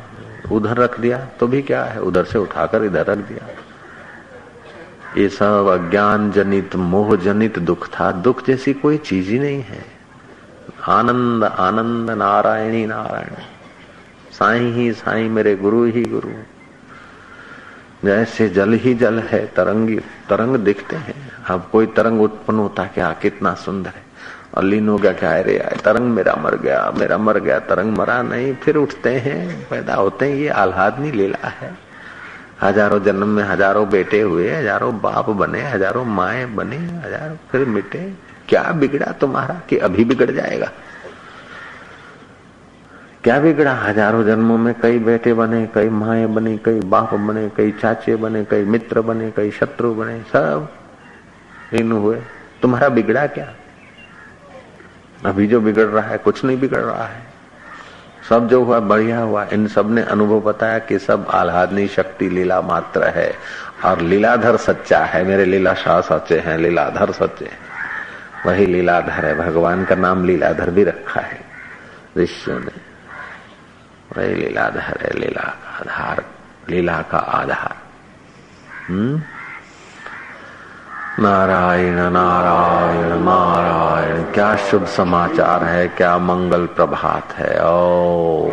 Speaker 1: उधर रख दिया तो भी क्या है? उधर से उठाकर इधर रख दिया। ये सब अज्ञान जनित, मोह जनित दुख था। दुख जैसी कोई चीज़ ही नहीं है। आनंद आनंद नारायणी नारायण। साई ही साई मेरे गुरु ही गुरु। जैसे जल ही जल है, तरंगी, तरंग दिखते हैं। अब कोई तरंग उत्पन्न होता है क्या कितना सुंदर है। और लीन हो गया क्या अरे तरंग मेरा मर गया, मेरा मर गया, तरंग मरा नहीं, फिर उठते हैं, पैदा होते हैं। ये आह्लादनी लीला है। हज़ारों जन्म में हज़ारों बेटे हुए, हज़ारों बाप बने, हज़ारों माए बने, हज़ारों फिर मिटे। क्या बिगड़ा तुम्हारा कि अभी बिगड़ जाएगा? क्या बिगड़ा? हज़ारों जन्मों में कई बेटे बने, कई माए बने, कई बाप बने, कई चाचे बने, कई मित्र बने, कई शत्रु बने, सब इन हुए। तुम्हारा बिगड़ा क्या? अभी जो बिगड़ रहा है, कुछ नहीं बिगड़ रहा है। सब जो हुआ, बढ़िया हुआ। इन सबने अनुभव बताया कि सब आह्लादनी शक्ति लीला मात्र है। और लीलाधर सच्चा है। मेरे लीला शाह सच्चे हैं, लीलाधर सच्चे हैं। वही लीलाधर है। भगवान का नाम लीलाधर भी रखा है। ऋषियों ने वही लीलाधर है लीला का आधार, लीला का आधार। हम्म? नारायण नारायण नारायण, क्या शुभ समाचार है, क्या मंगल प्रभात है? ओ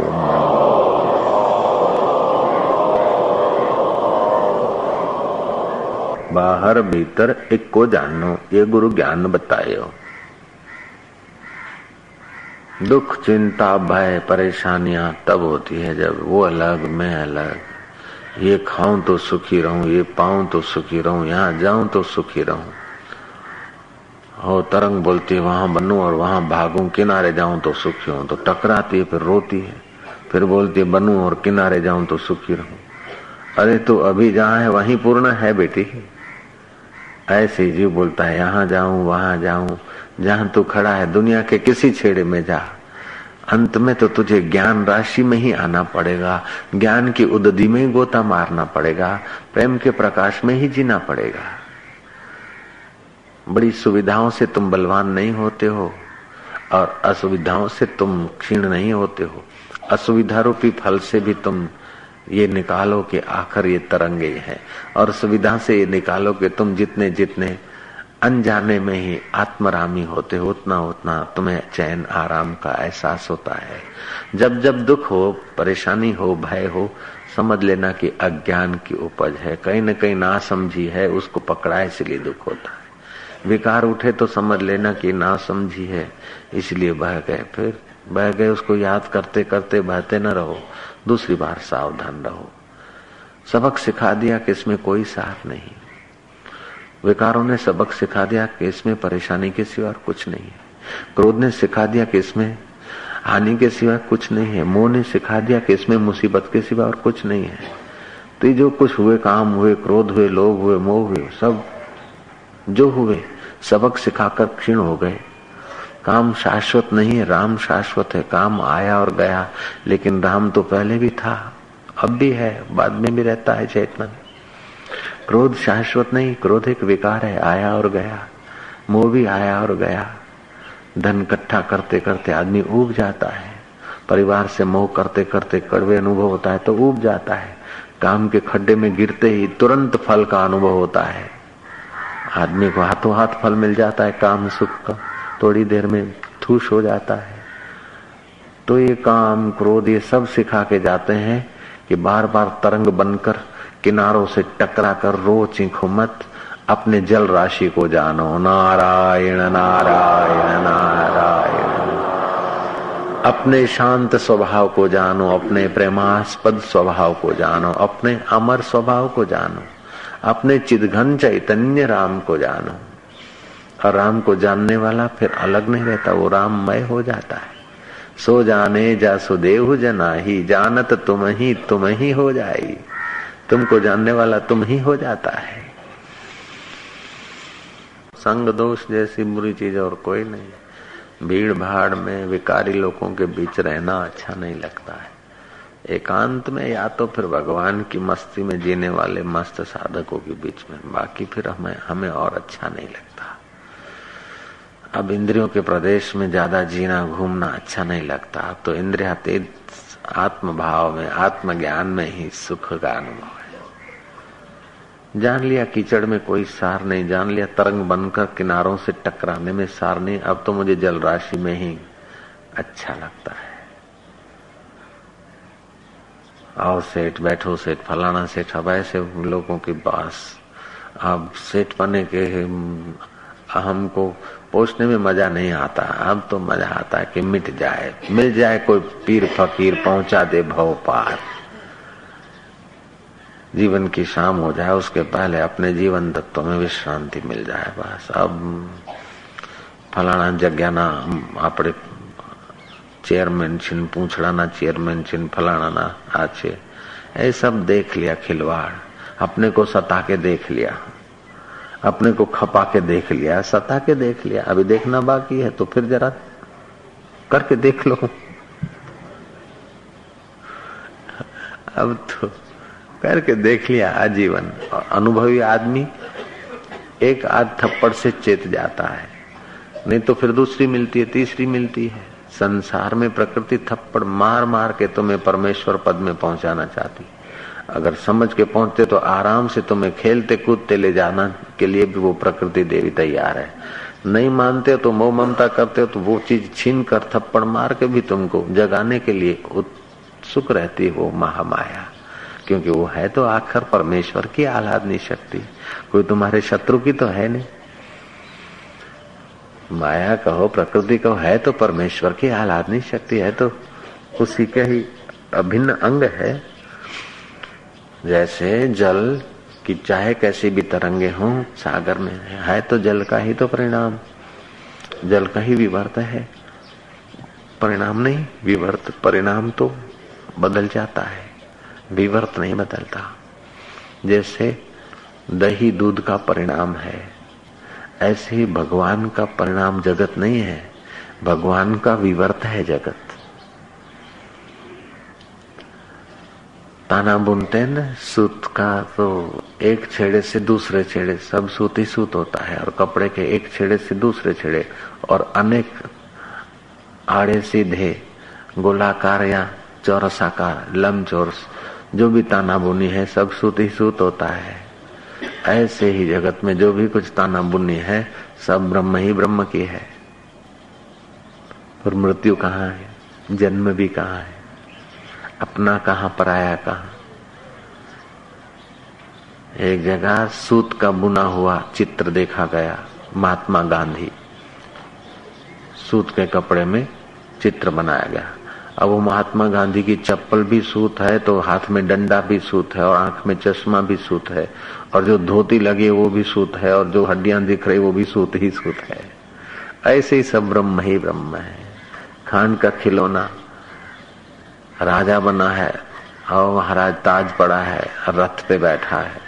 Speaker 1: बाहर भीतर एक को जानो, ये गुरु ज्ञान बतायो दुख, चिंता, भय, परेशानियाँ तब होती है जब वो अलग, मैं अलग। ये खाऊं तो सुखी रहूँ, ये पाऊँ तो सुखी रहूँ, यहाँ जाऊँ तो सुखी रहूँ। और तरंग बोलती है, वहाँ बनू और वहाँ भागू, किनारे जाऊँ तो सुखी हूँ। तो टकराती है, फिर रोती है। फिर बोलती है, बनू और किनारे जाऊँ तो सुखी रहूँ। अरे तो अभी जहाँ है, वहीं पूर्ण है बेटी। ऐसे जीव बोलता है, यहाँ जाऊँ, वहाँ जाऊँ जहाँ तू खड़ा है, दुनिया के किसी छेड़े में जा। अंत में तो तुझे ज्ञान राशि में ही आना पड़ेगा। ज्ञान की उदधि में ही गोता मारना पड़ेगा। प्रेम के प्रकाश में ही जीना पड़ेगा। बड़ी सुविधाओं से तुम बलवान नहीं होते हो, और असुविधाओं से तुम क्षीण नहीं होते हो। असुविधा रूपी फल से भी तुम ये निकालो कि आखिर ये तरंगे हैं, और सुविधा से ये निकालो कि तुम जितने जितने अनजाने में ही आत्मरामी होते हो, उतना उतना तुम्हें चैन आराम का एहसास होता है। जब जब दुख हो, परेशानी हो, भय हो, समझ लेना कि अज्ञान की उपज है। कहीं न कहीं ना समझी है, उसको पकड़ा इसलिए दुख होता है। विकार उठे तो समझ लेना कि ना समझी है, इसलिए बह गए। फिर बह गए, उसको याद करते करते बहते न रहो, दूसरी बार सावधान रहो। सबक सिखा दिया कि इसमें कोई साथ नहीं। विकारों ने सबक सिखा दिया कि इसमें परेशानी के सिवा और कुछ नहीं है। क्रोध ने सिखा दिया कि इसमें हानि के सिवा कुछ नहीं है। मोह ने सिखा दिया कि इसमें मुसीबत के सिवा और कुछ नहीं है। तो जो कुछ हुए, काम हुए, क्रोध हुए, लोभ हुए, मोह हुए, सब जो हुए, सबक सिखाकर क्षीण हो गए। काम शाश्वत नहीं है, राम शाश्वत है। काम आया और गया, लेकिन राम तो पहले भी था, अब भी है, बाद में भी रहता है चेतन। क्रोध शाश्वत नहीं, क्रोध एक विकार है, आया और गया। मोह भी आया और गया। धन इकट्ठा करते करते आदमी उब जाता है। परिवार से मोह करते करते कड़वे अनुभव होता है तो उब जाता है। काम के खड्डे में गिरते ही तुरंत फल का अनुभव होता है। आदमी को हाथों हाथ फल मिल जाता है, काम सुख का। थोड़ी देर में थूस हो जाता है। तो ये काम, क्रोध ये सब सिखा के जाते हैं कि बार बार तरंग बनकर किनारों से टकरा कर रो चिंखो मत, अपने जल राशि को जानो। नारायण नारायण नारायण। अपने शांत स्वभाव को जानो, अपने प्रेमास्पद स्वभाव को जानो, अपने अमर स्वभाव को जानो, अपने चिदघन चैतन्य राम को जानो। और राम को जानने वाला फिर अलग नहीं रहता, वो राममय हो जाता है। सो जाने जा सुदेव जना ही जानत तुम ही तुम ही हो जाएगी तुमको जानने वाला तुम ही हो जाता है। संग दोष जैसी बुरी चीज़ और कोई नहीं। भीड़ भाड़ में विकारी लोगों के बीच रहना अच्छा नहीं लगता है। एकांत में या तो फिर भगवान की मस्ती में जीने वाले मस्त साधकों के बीच में, बाकी फिर हमें हमें और अच्छा नहीं लगता। अब इंद्रियों के प्रदेश में ज़्यादा जीना, घूमना अच्छा नहीं लगता। अब तो इंद्रियातीत आत्म भाव में आत्म ज्ञान में ही सुख का अनुभव है। जान लिया कीचड़ में कोई सार नहीं, जान लिया तरंग बनकर किनारों से टकराने में सार नहीं, अब तो मुझे जल राशि में ही अच्छा लगता है। आओ सेठ, बैठो सेठ, फलाना सेठ, अब ऐसे लोगों के पास, अब सेठ बने के हमको पोषने में मज़ा नहीं आता। अब तो मज़ा आता है कि मिट जाए। मिल जाए कोई पीर फकीर, पहुँचा दे भव पार। जीवन की शाम हो जाए, उसके पहले अपने जीवन तत्व में विश्रांति मिल जाए बस। अब फलाना जगह अपने चेयरमैन छिन, पूछड़ा चेयरमैन छिन, फलाना ना आचे ये सब देख लिया खिलवाड़। अपने को सता के देख लिया। अपने को खपा के देख लिया, सता के देख लिया। अभी देखना बाकी है तो फिर जरा करके देख लो। अब तो करके देख लिया आजीवन। अनुभवी आदमी एक आध थप्पड़ से चेत जाता है। नहीं तो फिर दूसरी मिलती है, तीसरी मिलती है। संसार में प्रकृति थप्पड़ मार मार के तुम्हें परमेश्वर पद में पहुंचाना चाहती अगर समझ के पहुँचते तो आराम से तुम्हें खेलते कूदते ले जाना के लिए भी वो प्रकृति देवी तैयार है। नहीं मानते हो तो मोह ममता करते हो तो वो चीज़ छीन कर थप्पड़ मार के भी तुमको जगाने के लिए उत्सुक रहती है वो महामाया। क्योंकि वो है तो आखिर परमेश्वर की आह्लादनी शक्ति। कोई तुम्हारे शत्रु की तो है नहीं। माया कहो, प्रकृति कहो, है तो परमेश्वर की आह्लादनी शक्ति है तो उसी के ही अभिन्न अंग है। जैसे जल की चाहे कैसी भी तरंगे हों, सागर में है तो जल का ही तो परिणाम। जल का ही विवर्त है। परिणाम नहीं, विवर्त, परिणाम तो बदल जाता है। विवर्त नहीं बदलता। जैसे दही दूध का परिणाम है, ऐसे ही भगवान का परिणाम जगत नहीं है। भगवान का विवर्त है जगत। ताना बुनते हैं ना सूत का तो एक छेड़े से दूसरे छेड़े, सब सूत ही सूत होता है और कपड़े के एक छेड़े से दूसरे छेड़े और अनेक आड़े सीधे, गोलाकार या चौरसाकार लम चौरस जो भी ताना बुनी है, सब सूत ही सूत होता है। ऐसे ही जगत में जो भी कुछ ताना बुनी है, सब ब्रह्म ही ब्रह्म की है। और मृत्यु कहाँ है? जन्म भी कहाँ है? अपना कहा पराया कहा। एक जगह सूत का बुना हुआ चित्र देखा गया, महात्मा गांधी। सूत के कपड़े में चित्र बनाया गया। अब वो महात्मा गांधी की चप्पल भी सूत है तो हाथ में डंडा भी सूत है, और आँख में चश्मा भी सूत है, और जो धोती लगी वो भी सूत है, और जो हड्डियाँ दिख रही वो भी सूत ही सूत है। ऐसे ही सब ब्रह्म ही ब्रह्म है। खान का खिलौना राजा बना है और महाराज ताज पड़ा है, रथ पे बैठा है।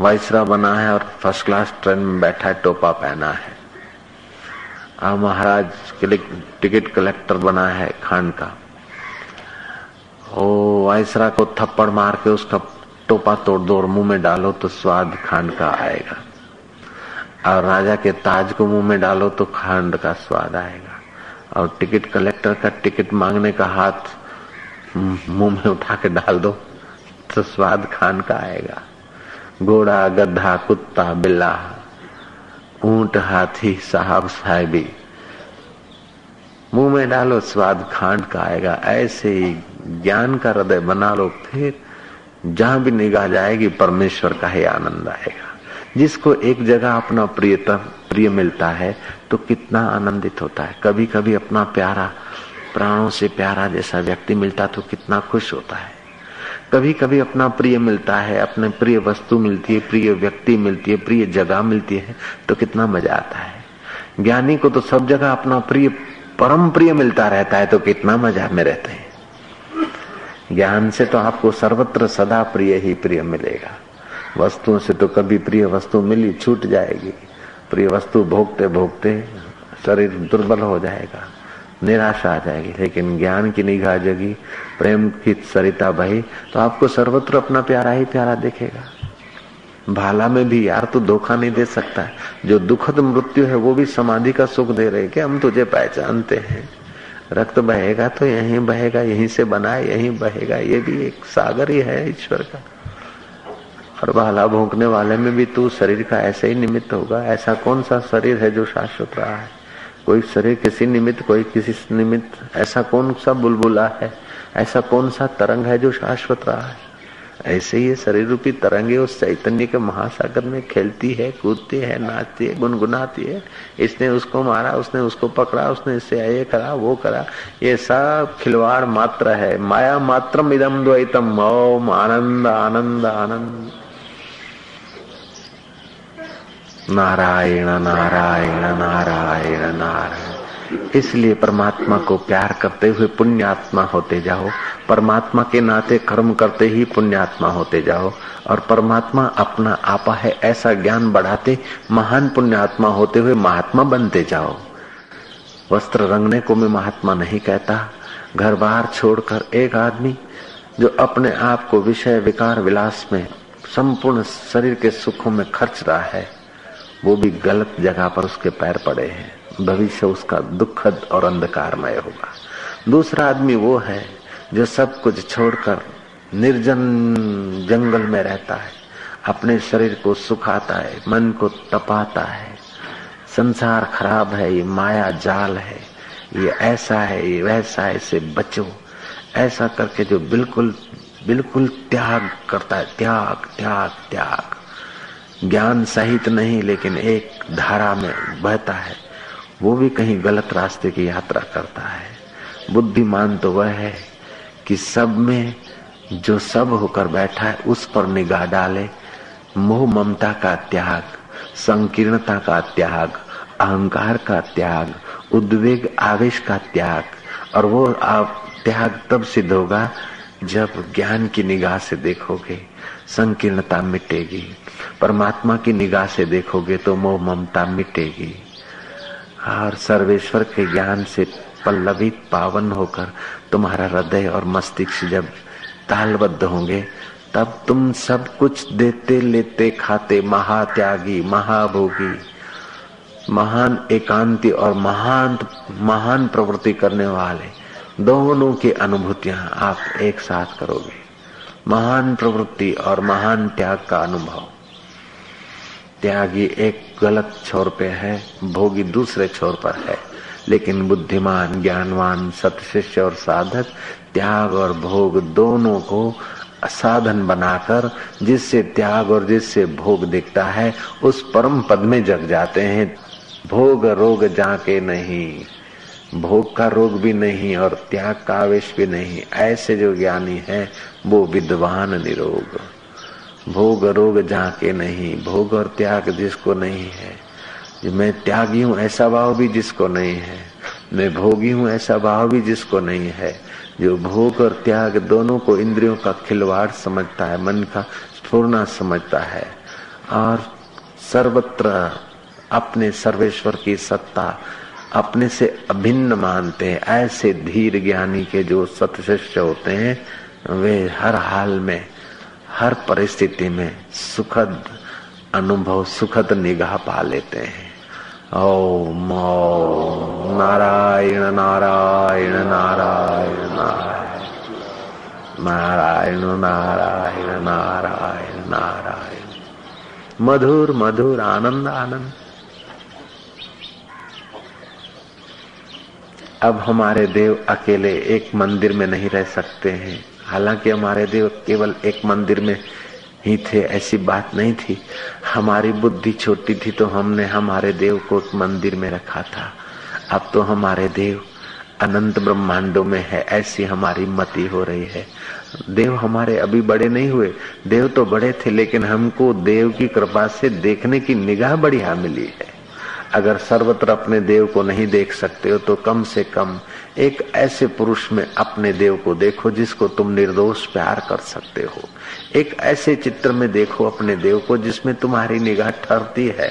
Speaker 1: वाइसरा बना है और फ़र्स्ट क्लास ट्रेन में बैठा है, टोपा पहना है। अब महाराज टिकट कलेक्टर बना है खान का। ओ वायसरा को थप्पड़ मार के उसका टोपा तोड़ दो और मुँह में डालो तो स्वाद खांड का आएगा। और राजा के ताज को मुँह में डालो तो खांड का स्वाद आएगा। और टिकट कलेक्टर का टिकट मांगने का हाथ मुँह में उठा के डाल दो तो स्वाद खान का आएगा। घोड़ा गधा कुत्ता, बिल्ला, ऊँट, हाथी, साहब, साहबी, मुँह में डालो, स्वाद खांड का आएगा। ऐसे ही ज्ञान का हृदय बना लो, फिर जहाँ भी निगाह जाएगी, परमेश्वर का ही आनंद आएगा। जिसको एक जगह अपना प्रियता प्रिय मिलता है तो कितना आनंदित होता है। कभी कभी अपना प्यारा प्राणों से प्यारा जैसा व्यक्ति मिलता तो कितना खुश होता है। कभी कभी अपना प्रिय मिलता है, अपने प्रिय वस्तु मिलती है, प्रिय व्यक्ति मिलती है, प्रिय जगह मिलती है तो कितना मज़ा आता है। ज्ञानी को तो सब जगह अपना प्रिय, परम प्रिय मिलता रहता है तो कितना मज़ा में रहते हैं। ज्ञान से तो आपको सर्वत्र सदा प्रिय ही प्रिय मिलेगा। वस्तुओं से तो कभी प्रिय वस्तु मिली छूट जाएगी। प्रिय वस्तु भोगते भोगते शरीर दुर्बल हो जाएगा। निराशा आ जाएगी। लेकिन ज्ञान की निगाह जगी, प्रेम की सरिता बही तो आपको सर्वत्र अपना प्यारा ही प्यारा दिखेगा। भाला में भी यार तो धोखा नहीं दे सकता है। जो दुखद मृत्यु है, वो भी समाधि का सुख दे रहे कि हम तुझे पहचानते हैं। रक्त बहेगा तो यहीं बहेगा, यहीं से बना, यहीं बहेगा। ये भी एक सागर ही है ईश्वर का। और भाला भोंकने वाले में भी तू शरीर का ऐसे ही निमित्त होगा। ऐसा कौन सा शरीर है जो शाश्वत रहा है? कोई शरीर किसी निमित्त, कोई किसी निमित्त। ऐसा कौन सा बुलबुला है? ऐसा कौन सा तरंग है जो शाश्वत रहा है? ऐसे ही शरीर रूपी तरंगे उस चैतन्य के महासागर में खेलती है, कूदती है, नाचती है, गुनगुनाती है। इसने उसको मारा, उसने उसको पकड़ा, उसने इससे ये करा, वो करा। ये सब खिलवाड़ मात्र है। माया मात्रम इदम द्वैतम। ओम आनंद आनंद आनंद। नारायण नारायण नारायण नारायण। इसलिए परमात्मा को प्यार करते हुए पुण्यात्मा होते जाओ। परमात्मा के नाते कर्म करते ही पुण्यात्मा होते जाओ। और परमात्मा अपना आपा है, ऐसा ज्ञान बढ़ाते महान पुण्यात्मा होते हुए महात्मा बनते जाओ। वस्त्र रंगने को मैं महात्मा नहीं कहता। घर बार छोड़कर एक आदमी जो अपने आप को विषय, विकार, विलास में संपूर्ण शरीर के सुखों में खर्च रहा है। वो भी गलत जगह पर उसके पैर पड़े हैं। भविष्य उसका दुखद और अंधकारमय होगा। दूसरा आदमी वो है जो सब कुछ छोड़कर निर्जन जंगल में रहता है। अपने शरीर को सुखाता है, मन को तपाता है। संसार खराब है, ये माया जाल है। ये ऐसा है, ये वैसा है, इसे बचो। ऐसा करके जो बिल्कुल बिल्कुल त्याग करता है। त्याग त्याग त्याग। ज्ञान सहित नहीं, लेकिन एक धारा में बहता है। वो भी कहीं गलत रास्ते की यात्रा करता है। बुद्धिमान तो वह है कि सब में जो सब होकर बैठा है, उस पर निगाह डाले। मोह ममता का त्याग, संकीर्णता का त्याग, अहंकार का त्याग, उद्वेग, आवेश का त्याग। और वो आप त्याग तब सिद्ध होगा जब ज्ञान की निगाह से देखोगे, संकीर्णता मिटेगी। परमात्मा की निगाह से देखोगे तो मोह ममता मिटेगी। और सर्वेश्वर के ज्ञान से पल्लवी पावन होकर तुम्हारा हृदय और मस्तिष्क जब तालबद्ध होंगे, तब तुम सब कुछ देते, लेते, खाते, महात्यागी, महाभोगी, महान एकांति और महान महान प्रवृत्ति करने वाले दोनों की अनुभूतियाँ आप एक साथ करोगे। महान प्रवृत्ति और महान त्याग का अनुभव। त्यागी एक गलत छोर पे है, भोगी दूसरे छोर पर है। लेकिन बुद्धिमान, ज्ञानवान सत्शिष्य और साधक, त्याग और भोग दोनों को साधन बनाकर जिससे त्याग और जिससे भोग दिखता है, उस परम पद में जग जाते हैं। भोग रोग जाके नहीं, भोग का रोग भी नहीं और त्याग का आवेश भी नहीं। ऐसे जो ज्ञानी है, वो विद्वान निरोग। भोग रोग जाके नहीं, भोग और त्याग जिसको नहीं है। मैं त्यागी हूँ ऐसा भाव भी जिसको नहीं है। मैं भोगी हूँ ऐसा भाव भी जिसको नहीं है। जो भोग और त्याग दोनों को इंद्रियों का खिलवाड़ समझता है, मन का स्फूर्णा समझता है। और सर्वत्र अपने सर्वेश्वर की सत्ता अपने से अभिन्न मानते हैं। ऐसे धीर ज्ञानी के जो सतशिष्य होते हैं, वे हर हाल में हर परिस्थिति में सुखद अनुभव, सुखद निगाह पा लेते हैं। ओम नारायण नारायण नारायण नारायण। नारायण नारायण नारायण नारायण। मधुर मधुर, आनंद आनंद। अब हमारे देव अकेले एक मंदिर में नहीं रह सकते हैं। हालाँकि हमारे देव केवल एक मंदिर में ही थे, ऐसी बात नहीं थी। हमारी बुद्धि छोटी थी तो हमने हमारे देव को एक मंदिर में रखा था। अब तो हमारे देव अनंत ब्रह्मांडों में है, ऐसी हमारी मति हो रही है। देव हमारे अभी बड़े नहीं हुए। देव तो बड़े थे, लेकिन हमको देव की कृपा से देखने की निगाह बढ़िया मिली है। अगर सर्वत्र अपने देव को नहीं देख सकते हो तो कम से कम एक ऐसे पुरुष में अपने देव को देखो जिसको तुम निर्दोष प्यार कर सकते हो। एक ऐसे चित्र में देखो अपने देव को जिसमें तुम्हारी निगाह ठहरती है।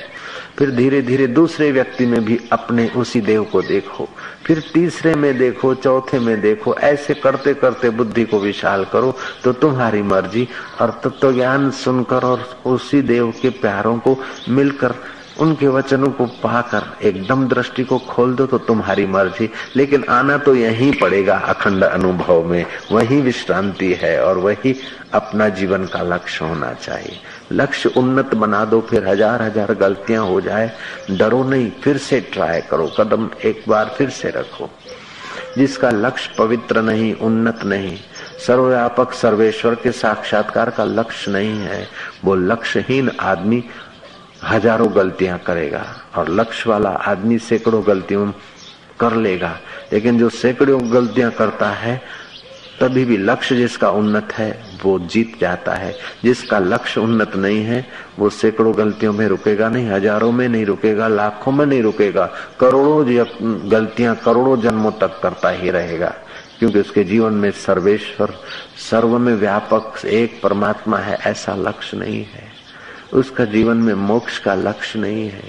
Speaker 1: फिर धीरे धीरे दूसरे व्यक्ति में भी अपने उसी देव को देखो। फिर तीसरे में देखो, चौथे में देखो, ऐसे करते करते बुद्धि को विशाल करो तो तुम्हारी मर्ज़ी। और तत्व ज्ञान सुनकर और उसी देव के प्यारों को मिलकर उनके वचनों को पाकर एकदम दृष्टि को खोल दो तो तुम्हारी मर्ज़ी, लेकिन आना तो यहीं पड़ेगा अखंड अनुभव में। वही विश्रांति है और वही अपना जीवन का लक्ष्य होना चाहिए। लक्ष्य उन्नत बना दो, फिर हज़ार हज़ार गलतियाँ हो जाए। डरो नहीं, फिर से ट्राई करो, कदम एक बार फिर से रखो। जिसका लक्ष्य पवित्र नहीं, उन्नत नहीं, सर्वव्यापक सर्वेश्वर के साक्षात्कार का लक्ष्य नहीं है, वो लक्ष्यहीन आदमी हज़ारों गलतियाँ करेगा और लक्ष्य वाला आदमी सैकड़ों गलतियों कर लेगा। लेकिन जो सैकड़ों गलतियाँ करता है, तभी भी लक्ष्य जिसका उन्नत है, वो जीत जाता है। जिसका लक्ष्य उन्नत नहीं है, वो सैकड़ों गलतियों में रुकेगा नहीं, हज़ारों में नहीं रुकेगा, लाखों में नहीं रुकेगा, करोड़ों गलतियाँ करोड़ों जन्मों तक करता ही रहेगा। क्योंकि उसके जीवन में सर्वेश्वर, सर्व में व्यापक एक परमात्मा है, ऐसा लक्ष्य नहीं है। उसका जीवन में मोक्ष का लक्ष्य नहीं है।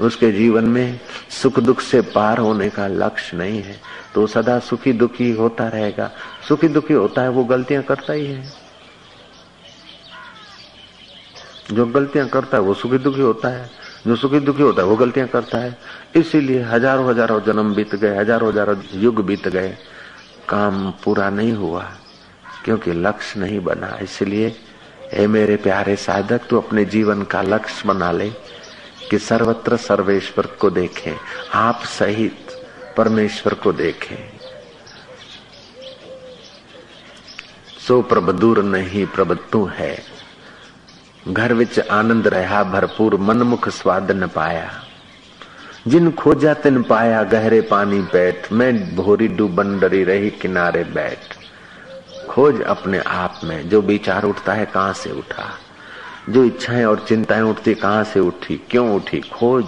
Speaker 1: उसके जीवन में सुख दुख से पार होने का लक्ष्य नहीं है। तो सदा सुखी दुखी होता रहेगा। सुखी दुखी होता है, वो गलतियाँ करता ही है। जो गलतियाँ करता है, वो सुखी दुखी होता है। जो सुखी दुखी होता है, वो गलतियाँ करता है। इसीलिए हज़ारों हज़ारों जन्म बीत गए हज़ारों हज़ारों युग बीत गए। काम पूरा नहीं हुआ, क्योंकि लक्ष्य नहीं बना। इसलिए हे मेरे प्यारे साधक, तू अपने जीवन का लक्ष्य बना ले कि सर्वत्र सर्वेश्वर को देखे, आप सहित परमेश्वर को देखे। सो प्रभ, दूर नहीं प्रभ, तू है। घर विच आनंद रहा, भरपूर मनमुख स्वाद न पाया। जिन खोजा तिन पाया, गहरे पानी बैठ मैं भोरी डूबन डरी रही किनारे बैठ। खोज अपने आप में, जो विचार उठता है कहाँ से उठा? जो इच्छाएँ और चिंताएँ उठती कहाँ से उठी, क्यों उठी? खोज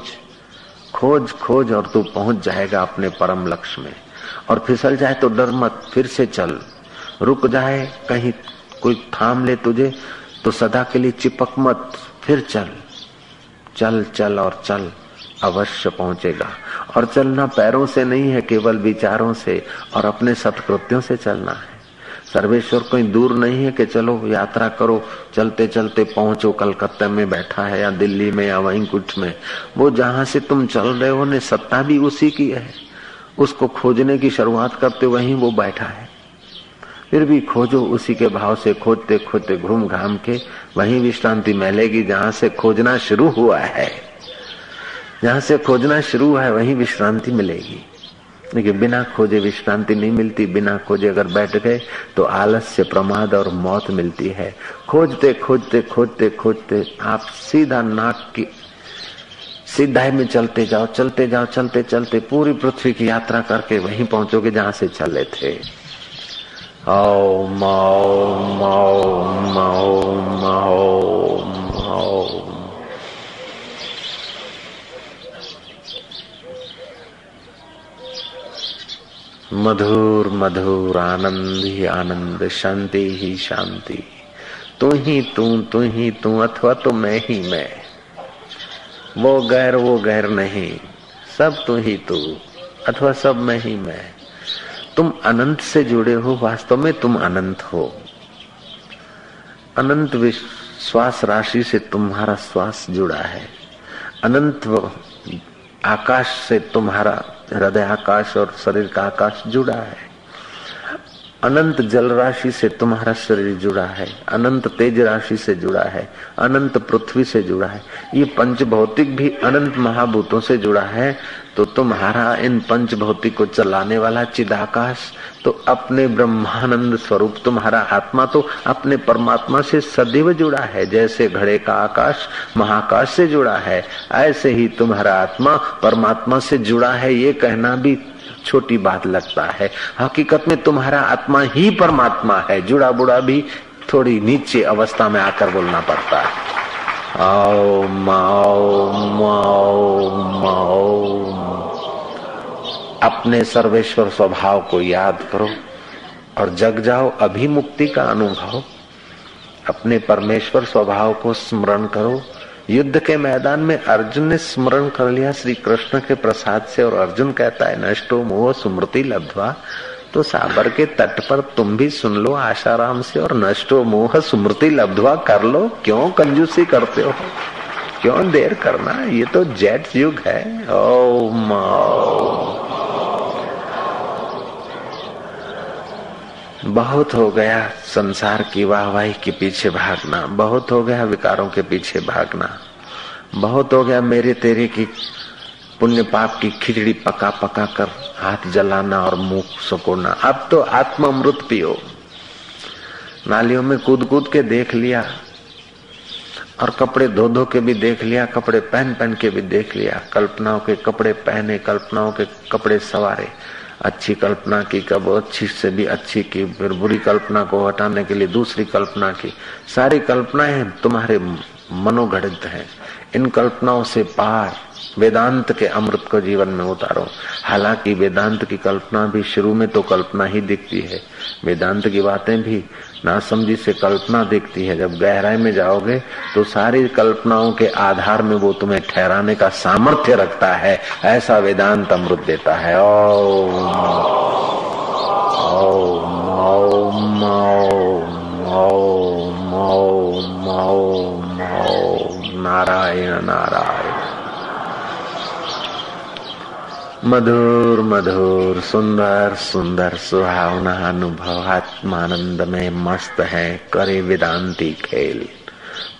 Speaker 1: खोज खोज और तू पहुँच जाएगा अपने परम लक्ष्य में। और फिसल जाए तो डर मत, फिर से चल। रुक जाए, कहीं कोई थाम ले तुझे तो सदा के लिए चिपक मत, फिर चल। चल चल और चल, अवश्य पहुंचेगा। और चलना पैरों से नहीं है, केवल विचारों से और अपने सत्कृत्यों से चलना है। सर्वेश्वर कहीं दूर नहीं है कि चलो यात्रा करो, चलते चलते पहुंचो, कलकत्ता में बैठा है या दिल्ली में या वहीं कुछ में। वो जहाँ से तुम चल रहे हो ने सत्ता भी उसी की है। उसको खोजने की शुरुआत करते वहीं वो बैठा है। फिर भी खोजो उसी के भाव से, खोजते खोजते घूम घाम के, वहीं विश्रांति मिलेगी जहाँ से खोजना शुरू हुआ है। जहाँ से खोजना शुरू हुआ है, वहीं विश्रांति मिलेगी। लेकिन बिना खोजे विश्रांति नहीं मिलती, बिना खोजे अगर बैठ गए तो आलस्य, प्रमाद और मौत मिलती है। खोजते खोजते खोजते खोजते आप सीधा नाक की सीधाई में चलते जाओ चलते जाओ, चलते चलते पूरी पृथ्वी की यात्रा करके वहीं पहुंचोगे जहाँ से चले थे। ओ माओ माओ माओ माओ। मधुर मधुर आनंद ही आनंद, शांति ही शांति। तू ही तू तू ही तू, अथवा तो मैं ही मैं। वो गैर वो गैर नहीं, सब तू ही तू, अथवा सब मैं ही मैं। तुम अनंत से जुड़े हो, वास्तव में तुम अनंत हो। अनंत विश्वास राशि से तुम्हारा श्वास जुड़ा है। अनंत आकाश से तुम्हारा हृदय आकाश और शरीर का आकाश जुड़ा है। अनंत जल राशि से तुम्हारा शरीर जुड़ा है, अनंत तेज राशि से जुड़ा है, अनंत पृथ्वी से जुड़ा है। ये पंच भौतिक भी अनंत महाभूतों से जुड़ा है तो तुम्हारा इन पंच भौतिक को चलाने वाला चिदाकाश तो अपने ब्रह्मानंद स्वरूप तुम्हारा आत्मा तो अपने परमात्मा से सदैव जुड़ा है। जैसे घड़े का आकाश महाकाश से जुड़ा है, ऐसे ही तुम्हारा आत्मा परमात्मा से जुड़ा है, ये कहना भी छोटी बात लगता है। हकीकत में तुम्हारा आत्मा ही परमात्मा है। जुड़ा बुड़ा भी थोड़ी नीचे अवस्था में आकर बोलना पड़ता है। आओ, माओ माओ माओ। अपने सर्वेश्वर स्वभाव को याद करो और जग जाओ अभी मुक्ति का अनुभव। अपने परमेश्वर स्वभाव को स्मरण करो। युद्ध के मैदान में अर्जुन ने स्मरण कर लिया श्री कृष्ण के प्रसाद से, और अर्जुन कहता है, नष्टो मोह सुमृति लब्धवा। तो साबर के तट पर तुम भी सुन लो आशाराम से, और नष्टो मोह सुमृति लब्धवा कर लो। क्यों कंजूसी करते हो? क्यों देर करना? ये तो जेट युग है। ओ बहुत हो गया संसार की वाहवाही के पीछे भागना, बहुत हो गया विकारों के पीछे भागना, बहुत हो गया मेरे तेरे की पुण्य पाप की खिचड़ी पका पका कर हाथ जलाना और मुँह सुकोना। अब तो आत्म अमृत पियो। नालियों में कूद कूद के देख लिया और कपड़े धो धो के भी देख लिया, कपड़े पहन पहन के भी देख लिया। कल्पनाओं के कपड़े पहने, कल्पनाओं के कपड़े सवारे। अच्छी कल्पना की, कब अच्छी से भी अच्छी की, फिर बुरी कल्पना को हटाने के लिए दूसरी कल्पना की। सारी कल्पनाएँ तुम्हारे मनोगणित हैं। इन कल्पनाओं से पार वेदांत के अमृत को जीवन में उतारो। हालाँकि वेदांत की कल्पना भी शुरू में तो कल्पना ही दिखती है। वेदांत की बातें भी नासमझी से कल्पना दिखती है। जब गहराई में जाओगे तो सारी कल्पनाओं के आधार में वो तुम्हें ठहराने का सामर्थ्य रखता है। ऐसा वेदांत अमृत देता है। ओम नारायण नारायण। मधुर मधुर, सुंदर सुंदर सुहावना अनुभव आत्मानंद में मस्त है, करे वेदांती खेल।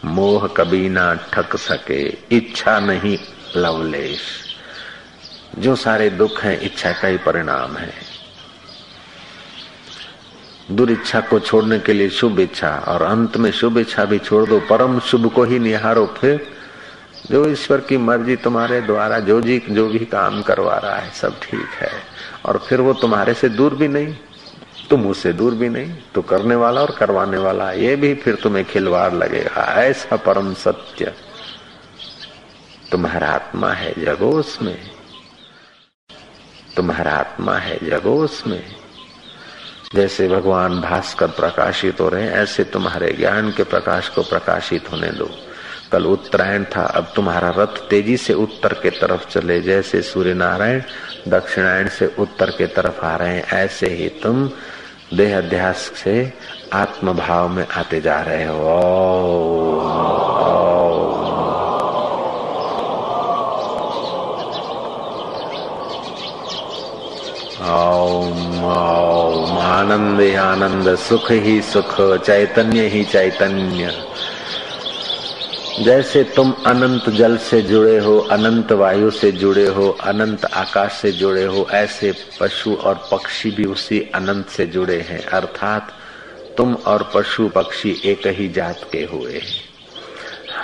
Speaker 1: मोह कभी ना ठक सके, इच्छा नहीं लवलेश। जो सारे दुख हैं, इच्छा का ही परिणाम है। दुरिच्छा को छोड़ने के लिए शुभ इच्छा, और अंत में शुभ इच्छा भी छोड़ दो, परम शुभ को ही निहारो, फिर जो ईश्वर की मर्ज़ी तुम्हारे द्वारा जो जी, जो भी काम करवा रहा है, सब ठीक है। और फिर वो तुम्हारे से दूर भी नहीं, तुम उससे दूर भी नहीं तो करने वाला और करवाने वाला, ये भी फिर तुम्हें खिलवाड़ लगेगा। ऐसा परम सत्य तुम्हारा आत्मा है जगोस में तुम्हारा आत्मा है जगोस में जैसे भगवान भास्कर प्रकाशित हो रहे हैं, ऐसे तुम्हारे ज्ञान के प्रकाश को प्रकाशित होने दो। कल उत्तरायण था, अब तुम्हारा रथ तेज़ी से उत्तर के तरफ़ चले। जैसे सूर्य नारायण दक्षिणायण से उत्तर के तरफ़ आ रहे हैं, ऐसे ही तुम देह अध्यास से आत्म भाव में आते जा रहे हो। आनंद आनंद, सुख ही सुख, चैतन्य ही चैतन्य। जैसे तुम अनंत जल से जुड़े हो, अनंत वायु से जुड़े हो, अनंत आकाश से जुड़े हो, ऐसे पशु और पक्षी भी उसी अनंत से जुड़े हैं। अर्थात तुम और पशु पक्षी एक ही जात के हुए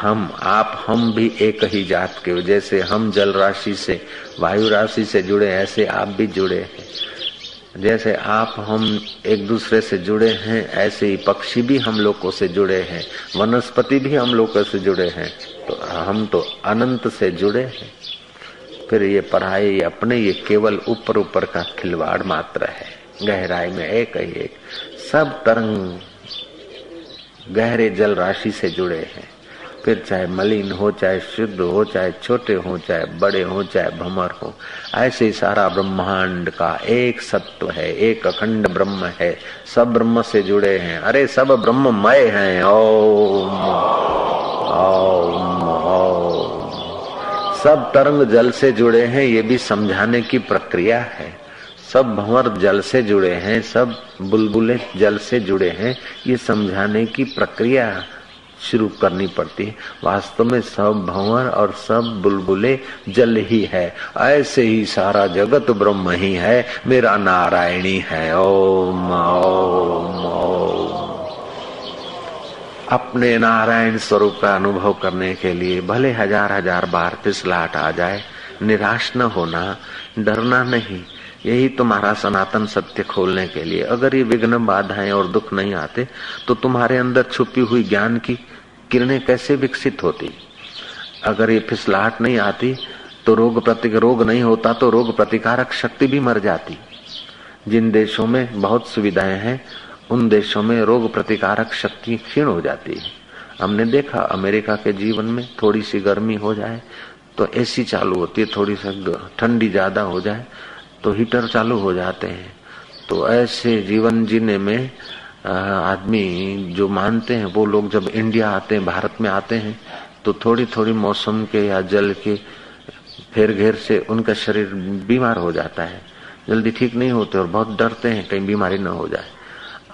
Speaker 1: हम, आप, हम भी एक ही जात के हो जैसे हम जल राशि से वायु राशि से जुड़े ऐसे आप भी जुड़े हैं। जैसे आप हम एक दूसरे से जुड़े हैं, ऐसे ही पक्षी भी हम लोगों से जुड़े हैं, वनस्पति भी हम लोगों से जुड़े हैं तो हम तो अनंत से जुड़े हैं। फिर ये पढ़ाई अपने, ये केवल ऊपर ऊपर का खिलवाड़ मात्र है, गहराई में एक ही एक, सब तरंग गहरे जल राशि से जुड़े हैं। फिर चाहे मलिन हो, चाहे शुद्ध हो, चाहे छोटे हो, चाहे बड़े हो, चाहे भमर हो, ऐसे सारा ब्रह्मांड का एक सत्व है, एक अखंड ब्रह्म है। सब ब्रह्म से जुड़े हैं। अरे सब ब्रह्ममय हैं। ओम ओम ओम। सब तरंग जल से जुड़े हैं, ये भी समझाने की प्रक्रिया है। सब भंवर जल से जुड़े हैं, सब बुलबुले जल से जुड़े हैं, ये समझाने की प्रक्रिया शुरू करनी पड़ती है। वास्तव में सब भंवर और सब बुलबुले जल ही है। ऐसे ही सारा जगत ब्रह्म ही है। मेरा नारायणी है। ओम ओम ओम। अपने नारायण स्वरूप का अनुभव करने के लिए भले हज़ार हज़ार बार फिसलाहट आ जाए, निराश न होना, डरना नहीं। यही तुम्हारा सनातन सत्य खोलने के लिए। अगर ये विघ्न बाधाएँ और दुख नहीं आते तो तुम्हारे अंदर छुपी हुई ज्ञान की किरणें कैसे विकसित होती? अगर ये फिसलाहट नहीं आती तो रोग प्रति, रोग नहीं होता तो रोग प्रतिकारक शक्ति भी मर जाती। जिन देशों में बहुत सुविधाएँ हैं, उन देशों में रोग प्रतिकारक शक्ति क्षीण हो जाती है। हमने देखा, अमेरिका के जीवन में थोड़ी सी गर्मी हो जाए तो एसी चालू होती है, थोड़ी सी ठंडी ज़्यादा हो जाए तो हीटर चालू हो जाते हैं। तो ऐसे जीवन जीने में आदमी जो मानते हैं, वो लोग जब इंडिया आते हैं, भारत में आते हैं तो थोड़ी थोड़ी मौसम के या जल के फेर घेर से उनका शरीर बीमार हो जाता है। जल्दी ठीक नहीं होते और बहुत डरते हैं, कहीं बीमारी न हो जाए।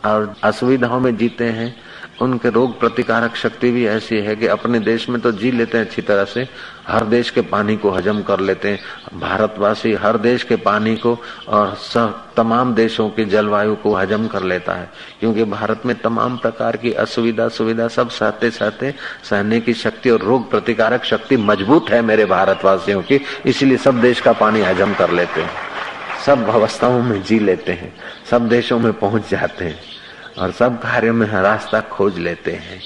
Speaker 1: और असुविधाओं में जीते हैं उनके रोग प्रतिकारक शक्ति भी ऐसी है कि अपने देश में तो जी लेते हैं अच्छी तरह से, हर देश के पानी को हजम कर लेते हैं। भारतवासी हर देश के पानी को और सब तमाम देशों की जलवायु को हजम कर लेता है। क्योंकि भारत में तमाम प्रकार की असुविधा, सुविधा सब सहते सहते सहने की शक्ति और रोग प्रतिकारक शक्ति मज़बूत है मेरे भारतवासियों की, इसलिए सब देश का पानी हजम कर लेते हैं। सब अवस्थाओं में जी लेते हैं, सब देशों में पहुँच जाते हैं। और सब कार्यों में रास्ता खोज लेते हैं।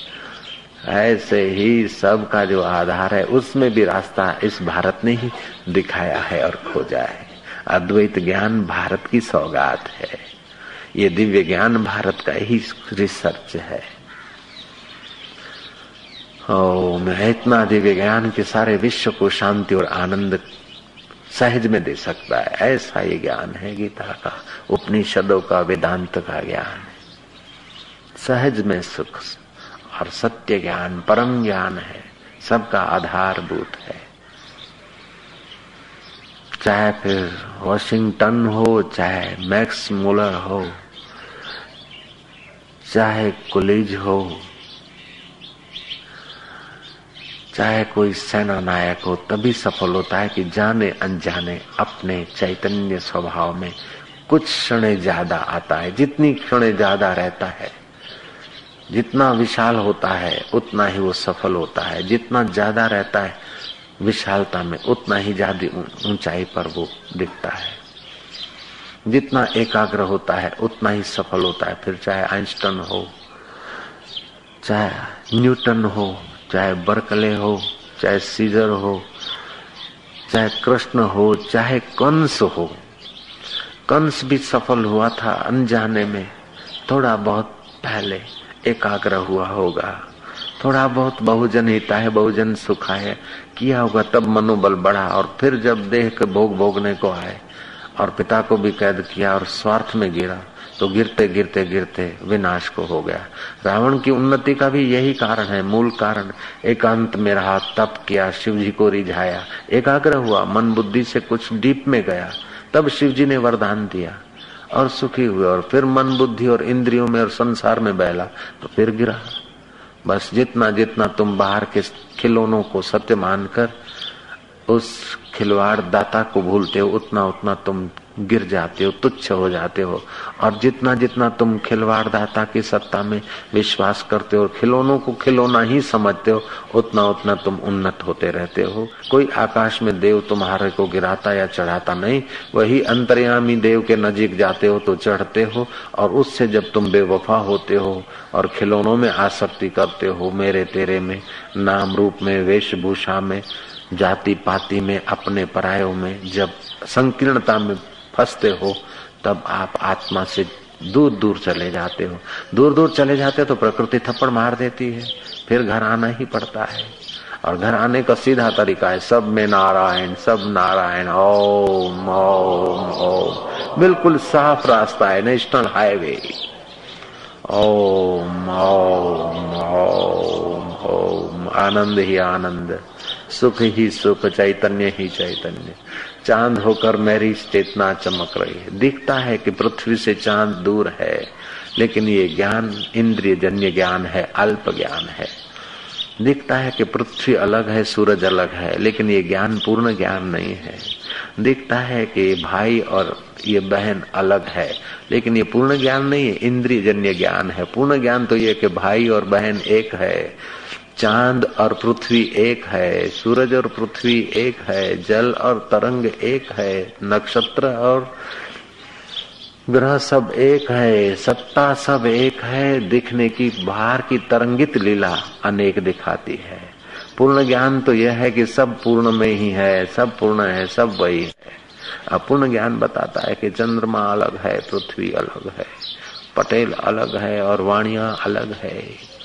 Speaker 1: ऐसे ही सब का जो आधार है, उसमें भी रास्ता इस भारत ने ही दिखाया है और खोजा है। अद्वैत ज्ञान भारत की सौगात है। ये दिव्य ज्ञान भारत का ही रिसर्च है। ओम इतना दिव्य ज्ञान के सारे विश्व को शांति और आनंद सहज में दे सकता है। ऐसा ये ज्ञान है गीता का, उपनिषदों का, वेदांत का ज्ञान। सहज में सुख, और सत्य ज्ञान, परम ज्ञान है, सबका आधारभूत है। चाहे फिर वॉशिंगटन हो, चाहे मैक्स मुलर हो, चाहे कुलीज हो, चाहे कोई सेना नायक हो, तभी सफल होता है कि जाने अनजाने अपने चैतन्य स्वभाव में कुछ क्षण ज़्यादा आता है, जितनी क्षण ज़्यादा रहता है। जितना विशाल होता है, उतना ही वो सफल होता है। जितना ज़्यादा रहता है, विशालता में, उतना ही ज़्यादा ऊंचाई पर वो दिखता है। जितना एकाग्र होता है, उतना ही सफल होता है। फिर चाहे आइंस्टन हो, चाहे न्यूटन हो, चाहे बर्कले हो, चाहे सीजर हो, चाहे कृष्ण हो, चाहे कंस हो। कंस भी सफल हुआ था अनजाने में, थोड़ा बहुत पहले। एकाग्र हुआ होगा। थोड़ा बहुत बहुजन हिता है, बहुजन सुखा है। किया होगा तब मनोबल बढ़ा और फिर जब देह के भोग भोगने को आए और पिता को भी कैद किया और स्वार्थ में गिरा तो गिरते गिरते गिरते विनाश को हो गया। रावण की उन्नति का भी यही कारण है, मूल कारण। एकांत में रहा, तप किया शिव जी को रिझाया। एकाग्र हुआ, मन बुद्धि से कुछ डीप में गया। तब शिव जी ने वरदान दिया। और सुखी हुए, और फिर मन बुद्धि और इंद्रियों में और संसार में बहला तो फिर गिरा। बस जितना जितना तुम बाहर के खिलौनों को सत्य मानकर, उस खिलवाड़ दाता को भूलते हो, उतना उतना तुम गिर जाते हो, तुच्छ हो जाते हो। और जितना जितना तुम खिलवाड़ दाता की सत्ता में विश्वास करते हो खिलौनों को खिलौना ही समझते हो, उतना उतना तुम उन्नत होते रहते हो। कोई आकाश में देव तुम्हारे को गिराता या चढ़ाता नहीं, वही अंतर्यामी देव के नजीक जाते हो तो चढ़ते हो, और उससे जब तुम बेवफा होते हो और खिलौनों में आसक्ति करते हो, मेरे तेरे में, नाम रूप में, वेशभूषा में जाति पाति में, अपने परायों में, जब संकीर्णता में फंसते हो, तब आप आत्मा से दूर दूर चले जाते हो। दूर दूर चले जाते हो तो प्रकृति थप्पड़ मार देती है, फिर घर आना ही पड़ता है। और घर आने का सीधा तरीका है, सब में नारायण, सब नारायण, ओम ओम ओम। बिल्कुल साफ़ रास्ता है, नेशनल हाईवे। ओम ओम ओम ओम। आनंद ही आनंद, सुख ही सुख, चैतन्य ही चैतन्य। चाँद होकर मेरी चेतना चमक रही है। दिखता है कि पृथ्वी से चाँद दूर है, लेकिन ये ज्ञान इंद्रिय जन्य ज्ञान है, अल्प ज्ञान है। दिखता है कि पृथ्वी अलग है, सूरज अलग है, लेकिन ये ज्ञान, पूर्ण ज्ञान नहीं है। दिखता है कि भाई और ये बहन अलग है, लेकिन ये पूर्ण ज्ञान नहीं है इंद्रिय जन्य ज्ञान है। पूर्ण ज्ञान तो ये कि भाई और बहन एक है। चाँद और पृथ्वी एक है, सूरज और पृथ्वी एक है, जल और तरंग एक है, नक्षत्र और ग्रह सब एक है, सत्ता सब एक है, दिखने की बाहर की तरंगित लीला अनेक दिखाती है। पूर्ण ज्ञान तो यह है कि सब पूर्ण में ही है, सब पूर्ण है, सब वही है। अपूर्ण ज्ञान बताता है कि चंद्रमा अलग है, पृथ्वी अलग है, पटेल अलग है और वाणिया अलग है।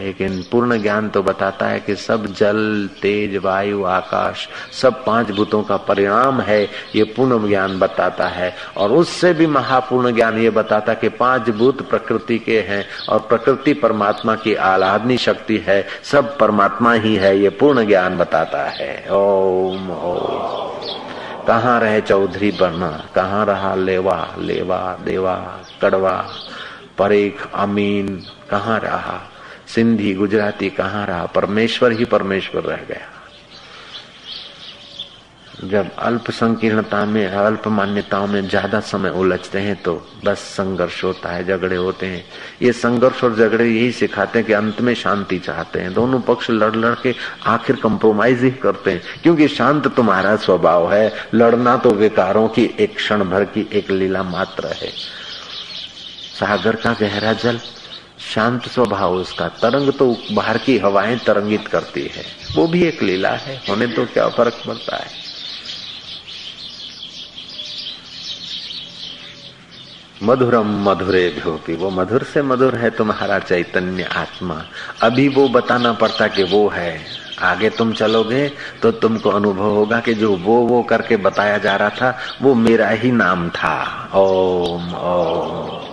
Speaker 1: लेकिन पूर्ण ज्ञान तो बताता है कि सब जल, तेज, वायु, आकाश, सब पाँच भूतों का परिणाम है, ये पूर्ण ज्ञान बताता है। और उससे भी महापूर्ण ज्ञान ये बताता है कि पाँच भूत प्रकृति के हैं और प्रकृति परमात्मा की आलादनी शक्ति है, सब परमात्मा ही है, ये पूर्ण ज्ञान बताता है। ओम ओम। कहाँ रहे चौधरी बना कहाँ रहा लेवा लेवा, देवा, कड़वा, परेख, अमीन? कहाँ रहा? सिंधी गुजराती कहाँ रहा? परमेश्वर ही परमेश्वर रह गया। जब अल्प संकीर्णता में, अल्प मान्यताओं में ज़्यादा समय उलझते हैं तो बस संघर्ष होता है, झगड़े होते हैं। ये संघर्ष और झगड़े यही सिखाते हैं कि अंत में शांति चाहते हैं। दोनों पक्ष लड़ लड़ के आखिर कंप्रोमाइज ही करते हैं। क्योंकि शांत तुम्हारा स्वभाव है। लड़ना तो विकारों की एक क्षण भर की एक लीला मात्र है। सागर का गहरा जल शांत स्वभाव उसका, तरंग तो बाहर की हवाएँ तरंगित करती है। वो भी एक लीला है, होने तो क्या फ़र्क पड़ता है? मधुरम मधुरे भ्योपी, वो मधुर से मधुर है तुम्हारा चैतन्य आत्मा। अभी वो बताना पड़ता कि वो है। आगे तुम चलोगे तो तुमको अनुभव होगा कि जो वो वो करके बताया जा रहा था, वो मेरा ही नाम था। ओम ओम।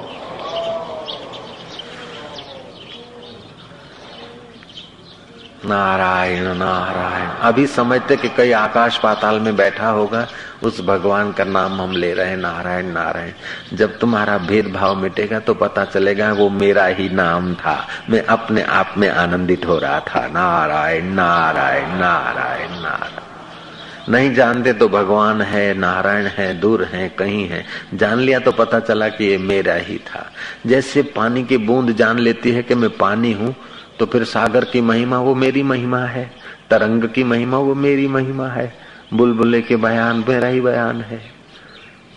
Speaker 1: नारायण नारायण। अभी समझते कि कई आकाश पाताल में बैठा होगा, उस भगवान का नाम हम ले रहे हैं नारायण नारायण। जब तुम्हारा भेदभाव मिटेगा तो पता चलेगा वो मेरा ही नाम था। मैं अपने आप में आनंदित हो रहा था। नारायण नारायण नारायण नारायण। नहीं जानते तो भगवान है, नारायण है, दूर है, कहीं है। जान लिया तो पता चला कि ये मेरा ही था। जैसे पानी की बूंद जान लेती है कि मैं पानी हूँ तो फिर सागर की महिमा वो मेरी महिमा है, तरंग की महिमा वो मेरी महिमा है, बुलबुले के बयान मेरा ही बयान है।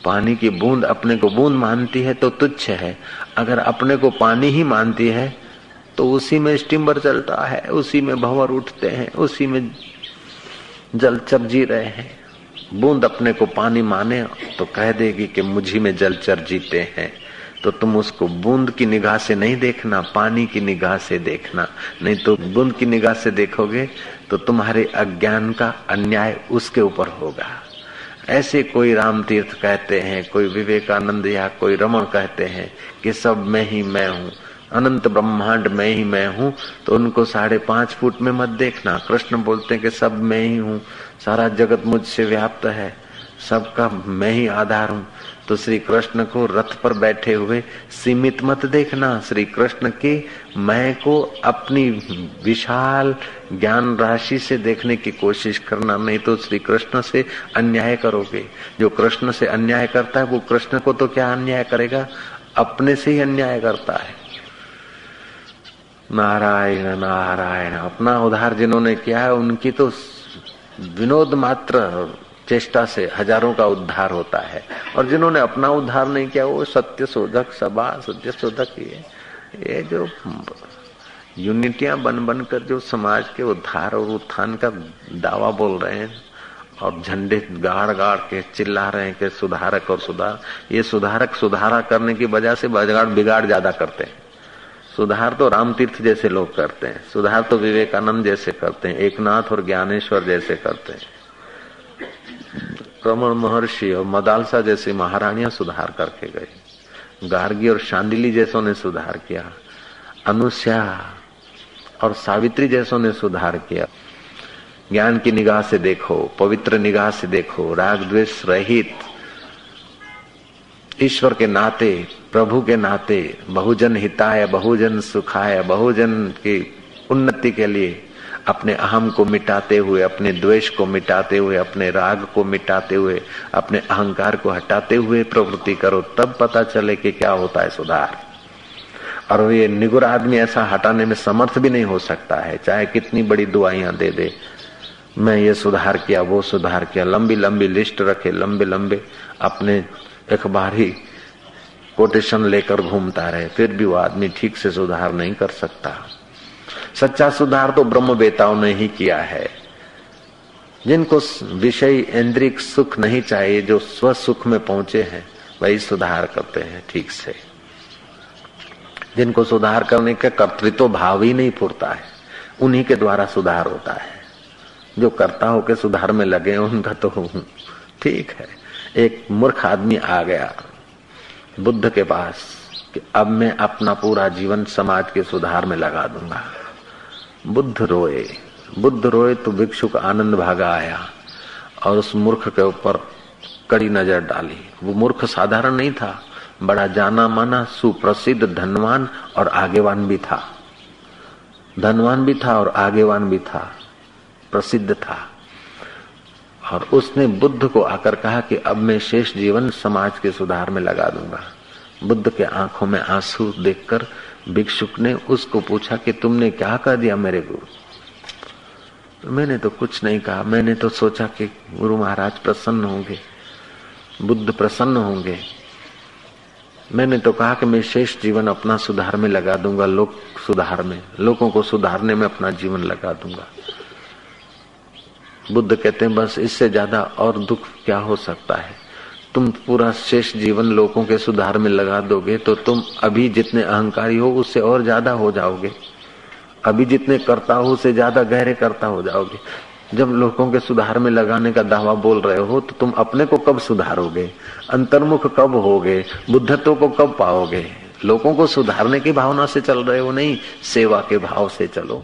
Speaker 1: पानी की बूंद अपने को बूंद मानती है तो तुच्छ है, अगर अपने को पानी ही मानती है तो उसी में स्टीमर चलता है, उसी में भंवर उठते हैं, उसी में जलचर जी रहे हैं। बूंद अपने को पानी माने तो कह देगी कि मुझी में जलचर जीते हैं। तो तुम उसको बूंद की निगाह से नहीं देखना, पानी की निगाह से देखना। नहीं तो बूंद की निगाह से देखोगे तो तुम्हारे अज्ञान का अन्याय उसके ऊपर होगा। ऐसे कोई राम तीर्थ कहते हैं, कोई विवेकानंद या कोई रमन कहते हैं कि सब मैं ही मैं हूँ, अनंत ब्रह्मांड में ही मैं हूँ तो उनको साढ़े पाँच फुट में मत देखना। कृष्ण बोलते हैं कि सब मैं ही हूँ, सारा जगत मुझसे व्याप्त है, सबका मैं ही आधार हूँ। तो श्री कृष्ण को रथ पर बैठे हुए सीमित मत देखना श्री कृष्ण के मैं को अपनी विशाल ज्ञान राशि से देखने की कोशिश करना, नहीं तो श्री कृष्ण से अन्याय करोगे। जो कृष्ण से अन्याय करता है, वो कृष्ण को तो क्या अन्याय करेगा? अपने से ही अन्याय करता है। नारायण नारायण, अपना उधार जिन्होंने किया है, उनकी तो विनोद मात्र चेष्टा से हज़ारों का उद्धार होता है। और जिन्होंने अपना उद्धार नहीं किया, वो सत्य शोधक, सभा सत्य शोधक ये ये जो यूनिटियाँ बन बन कर जो समाज के उद्धार और उत्थान का दावा बोल रहे हैं, और झंडे गाड़ गाड़ के चिल्ला रहे हैं कि सुधारक और सुधार ये सुधारक सुधारा करने की वजह से बजगाड़ बिगाड़ ज़्यादा करते हैं। सुधार तो राम तीर्थ जैसे लोग करते हैं, सुधार तो विवेकानंद जैसे करते हैं, एकनाथ और ज्ञानेश्वर जैसे करते हैं। क्रमण महर्षि और मदालसा जैसी महारानियाँ सुधार करके गए। गार्गी और शांडिली जैसों ने सुधार किया। अनुष्या और सावित्री जैसों ने सुधार किया। ज्ञान की निगाह से देखो, पवित्र निगाह से देखो, राग द्वेष रहित। ईश्वर के नाते, प्रभु के नाते, बहुजन हिताय, बहुजन सुखाय, बहुजन की उन्नति के लिए अपने अहम को मिटाते हुए, अपने द्वेष को मिटाते हुए, अपने राग को मिटाते हुए, अपने अहंकार को हटाते हुए प्रवृत्ति करो, तब पता चले कि क्या होता है सुधार। और ये निगुर आदमी ऐसा हटाने में समर्थ भी नहीं हो सकता है। चाहे कितनी बड़ी दुआइयाँ दे दे, मैं ये सुधार किया, वो सुधार किया, लंबी लंबी लिस्ट रखे, लंबे लंबे अपने अखबारी कोटेशन लेकर घूमता रहे, फिर भी वो आदमी ठीक से सुधार नहीं कर सकता। सच्चा सुधार तो ब्रह्म बेताओं ने ही किया है। जिनको विषय इंद्रिक सुख नहीं चाहिए, जो स्व सुख में पहुँचे हैं, वही सुधार करते हैं, ठीक से। जिनको सुधार करने का कर्तृत्व भाव ही नहीं फुरता है, उन्हीं के द्वारा सुधार होता है। जो कर्ता हो के सुधार में लगे उनका तो ठीक है। एक मूर्ख आदमी आ गया, बुद्ध के पास। कि अब मैं अपना पूरा जीवन समाज के सुधार में लगा दूँगा। बुद्ध रोए। बुद्ध रोए तो भिक्षु का आनंद भागा आया और उस मूर्ख के ऊपर कड़ी नज़र डाली। वो मूर्ख साधारण नहीं था, बड़ा जाना माना सुप्रसिद्ध धनवान और आगेवान भी था। धनवान भी था और आगेवान भी था, प्रसिद्ध था। और उसने बुद्ध को आकर कहा कि अब मैं शेष जीवन समाज के सुधार में लगा दूँगा। बुद्ध के आँखों में आँसू देखकर भिक्षुक ने उसको पूछा कि तुमने क्या कह दिया मेरे गुरु? तो मैंने तो कुछ नहीं कहा। मैंने तो सोचा कि गुरु महाराज प्रसन्न होंगे, बुद्ध प्रसन्न होंगे। मैंने तो कहा कि मैं शेष जीवन अपना सुधार में लगा दूँगा, लोक सुधार में, लोगों को सुधारने में अपना जीवन लगा दूँगा। बुद्ध कहते हैं, बस इससे ज़्यादा और दुख क्या हो सकता है? तुम पूरा शेष जीवन लोगों के सुधार में लगा दोगे तो तुम अभी जितने अहंकारी हो, उससे और ज़्यादा हो जाओगे। अभी जितने करता हो, उससे ज़्यादा गहरे करता हो जाओगे। जब लोगों के सुधार में लगाने का दावा बोल रहे हो तो तुम अपने को कब सुधारोगे? अंतर्मुख कब होगे? बुद्धत्व को कब पाओगे? लोगों को सुधारने की भावना से चल रहे हो नहीं, सेवा के भाव से चलो।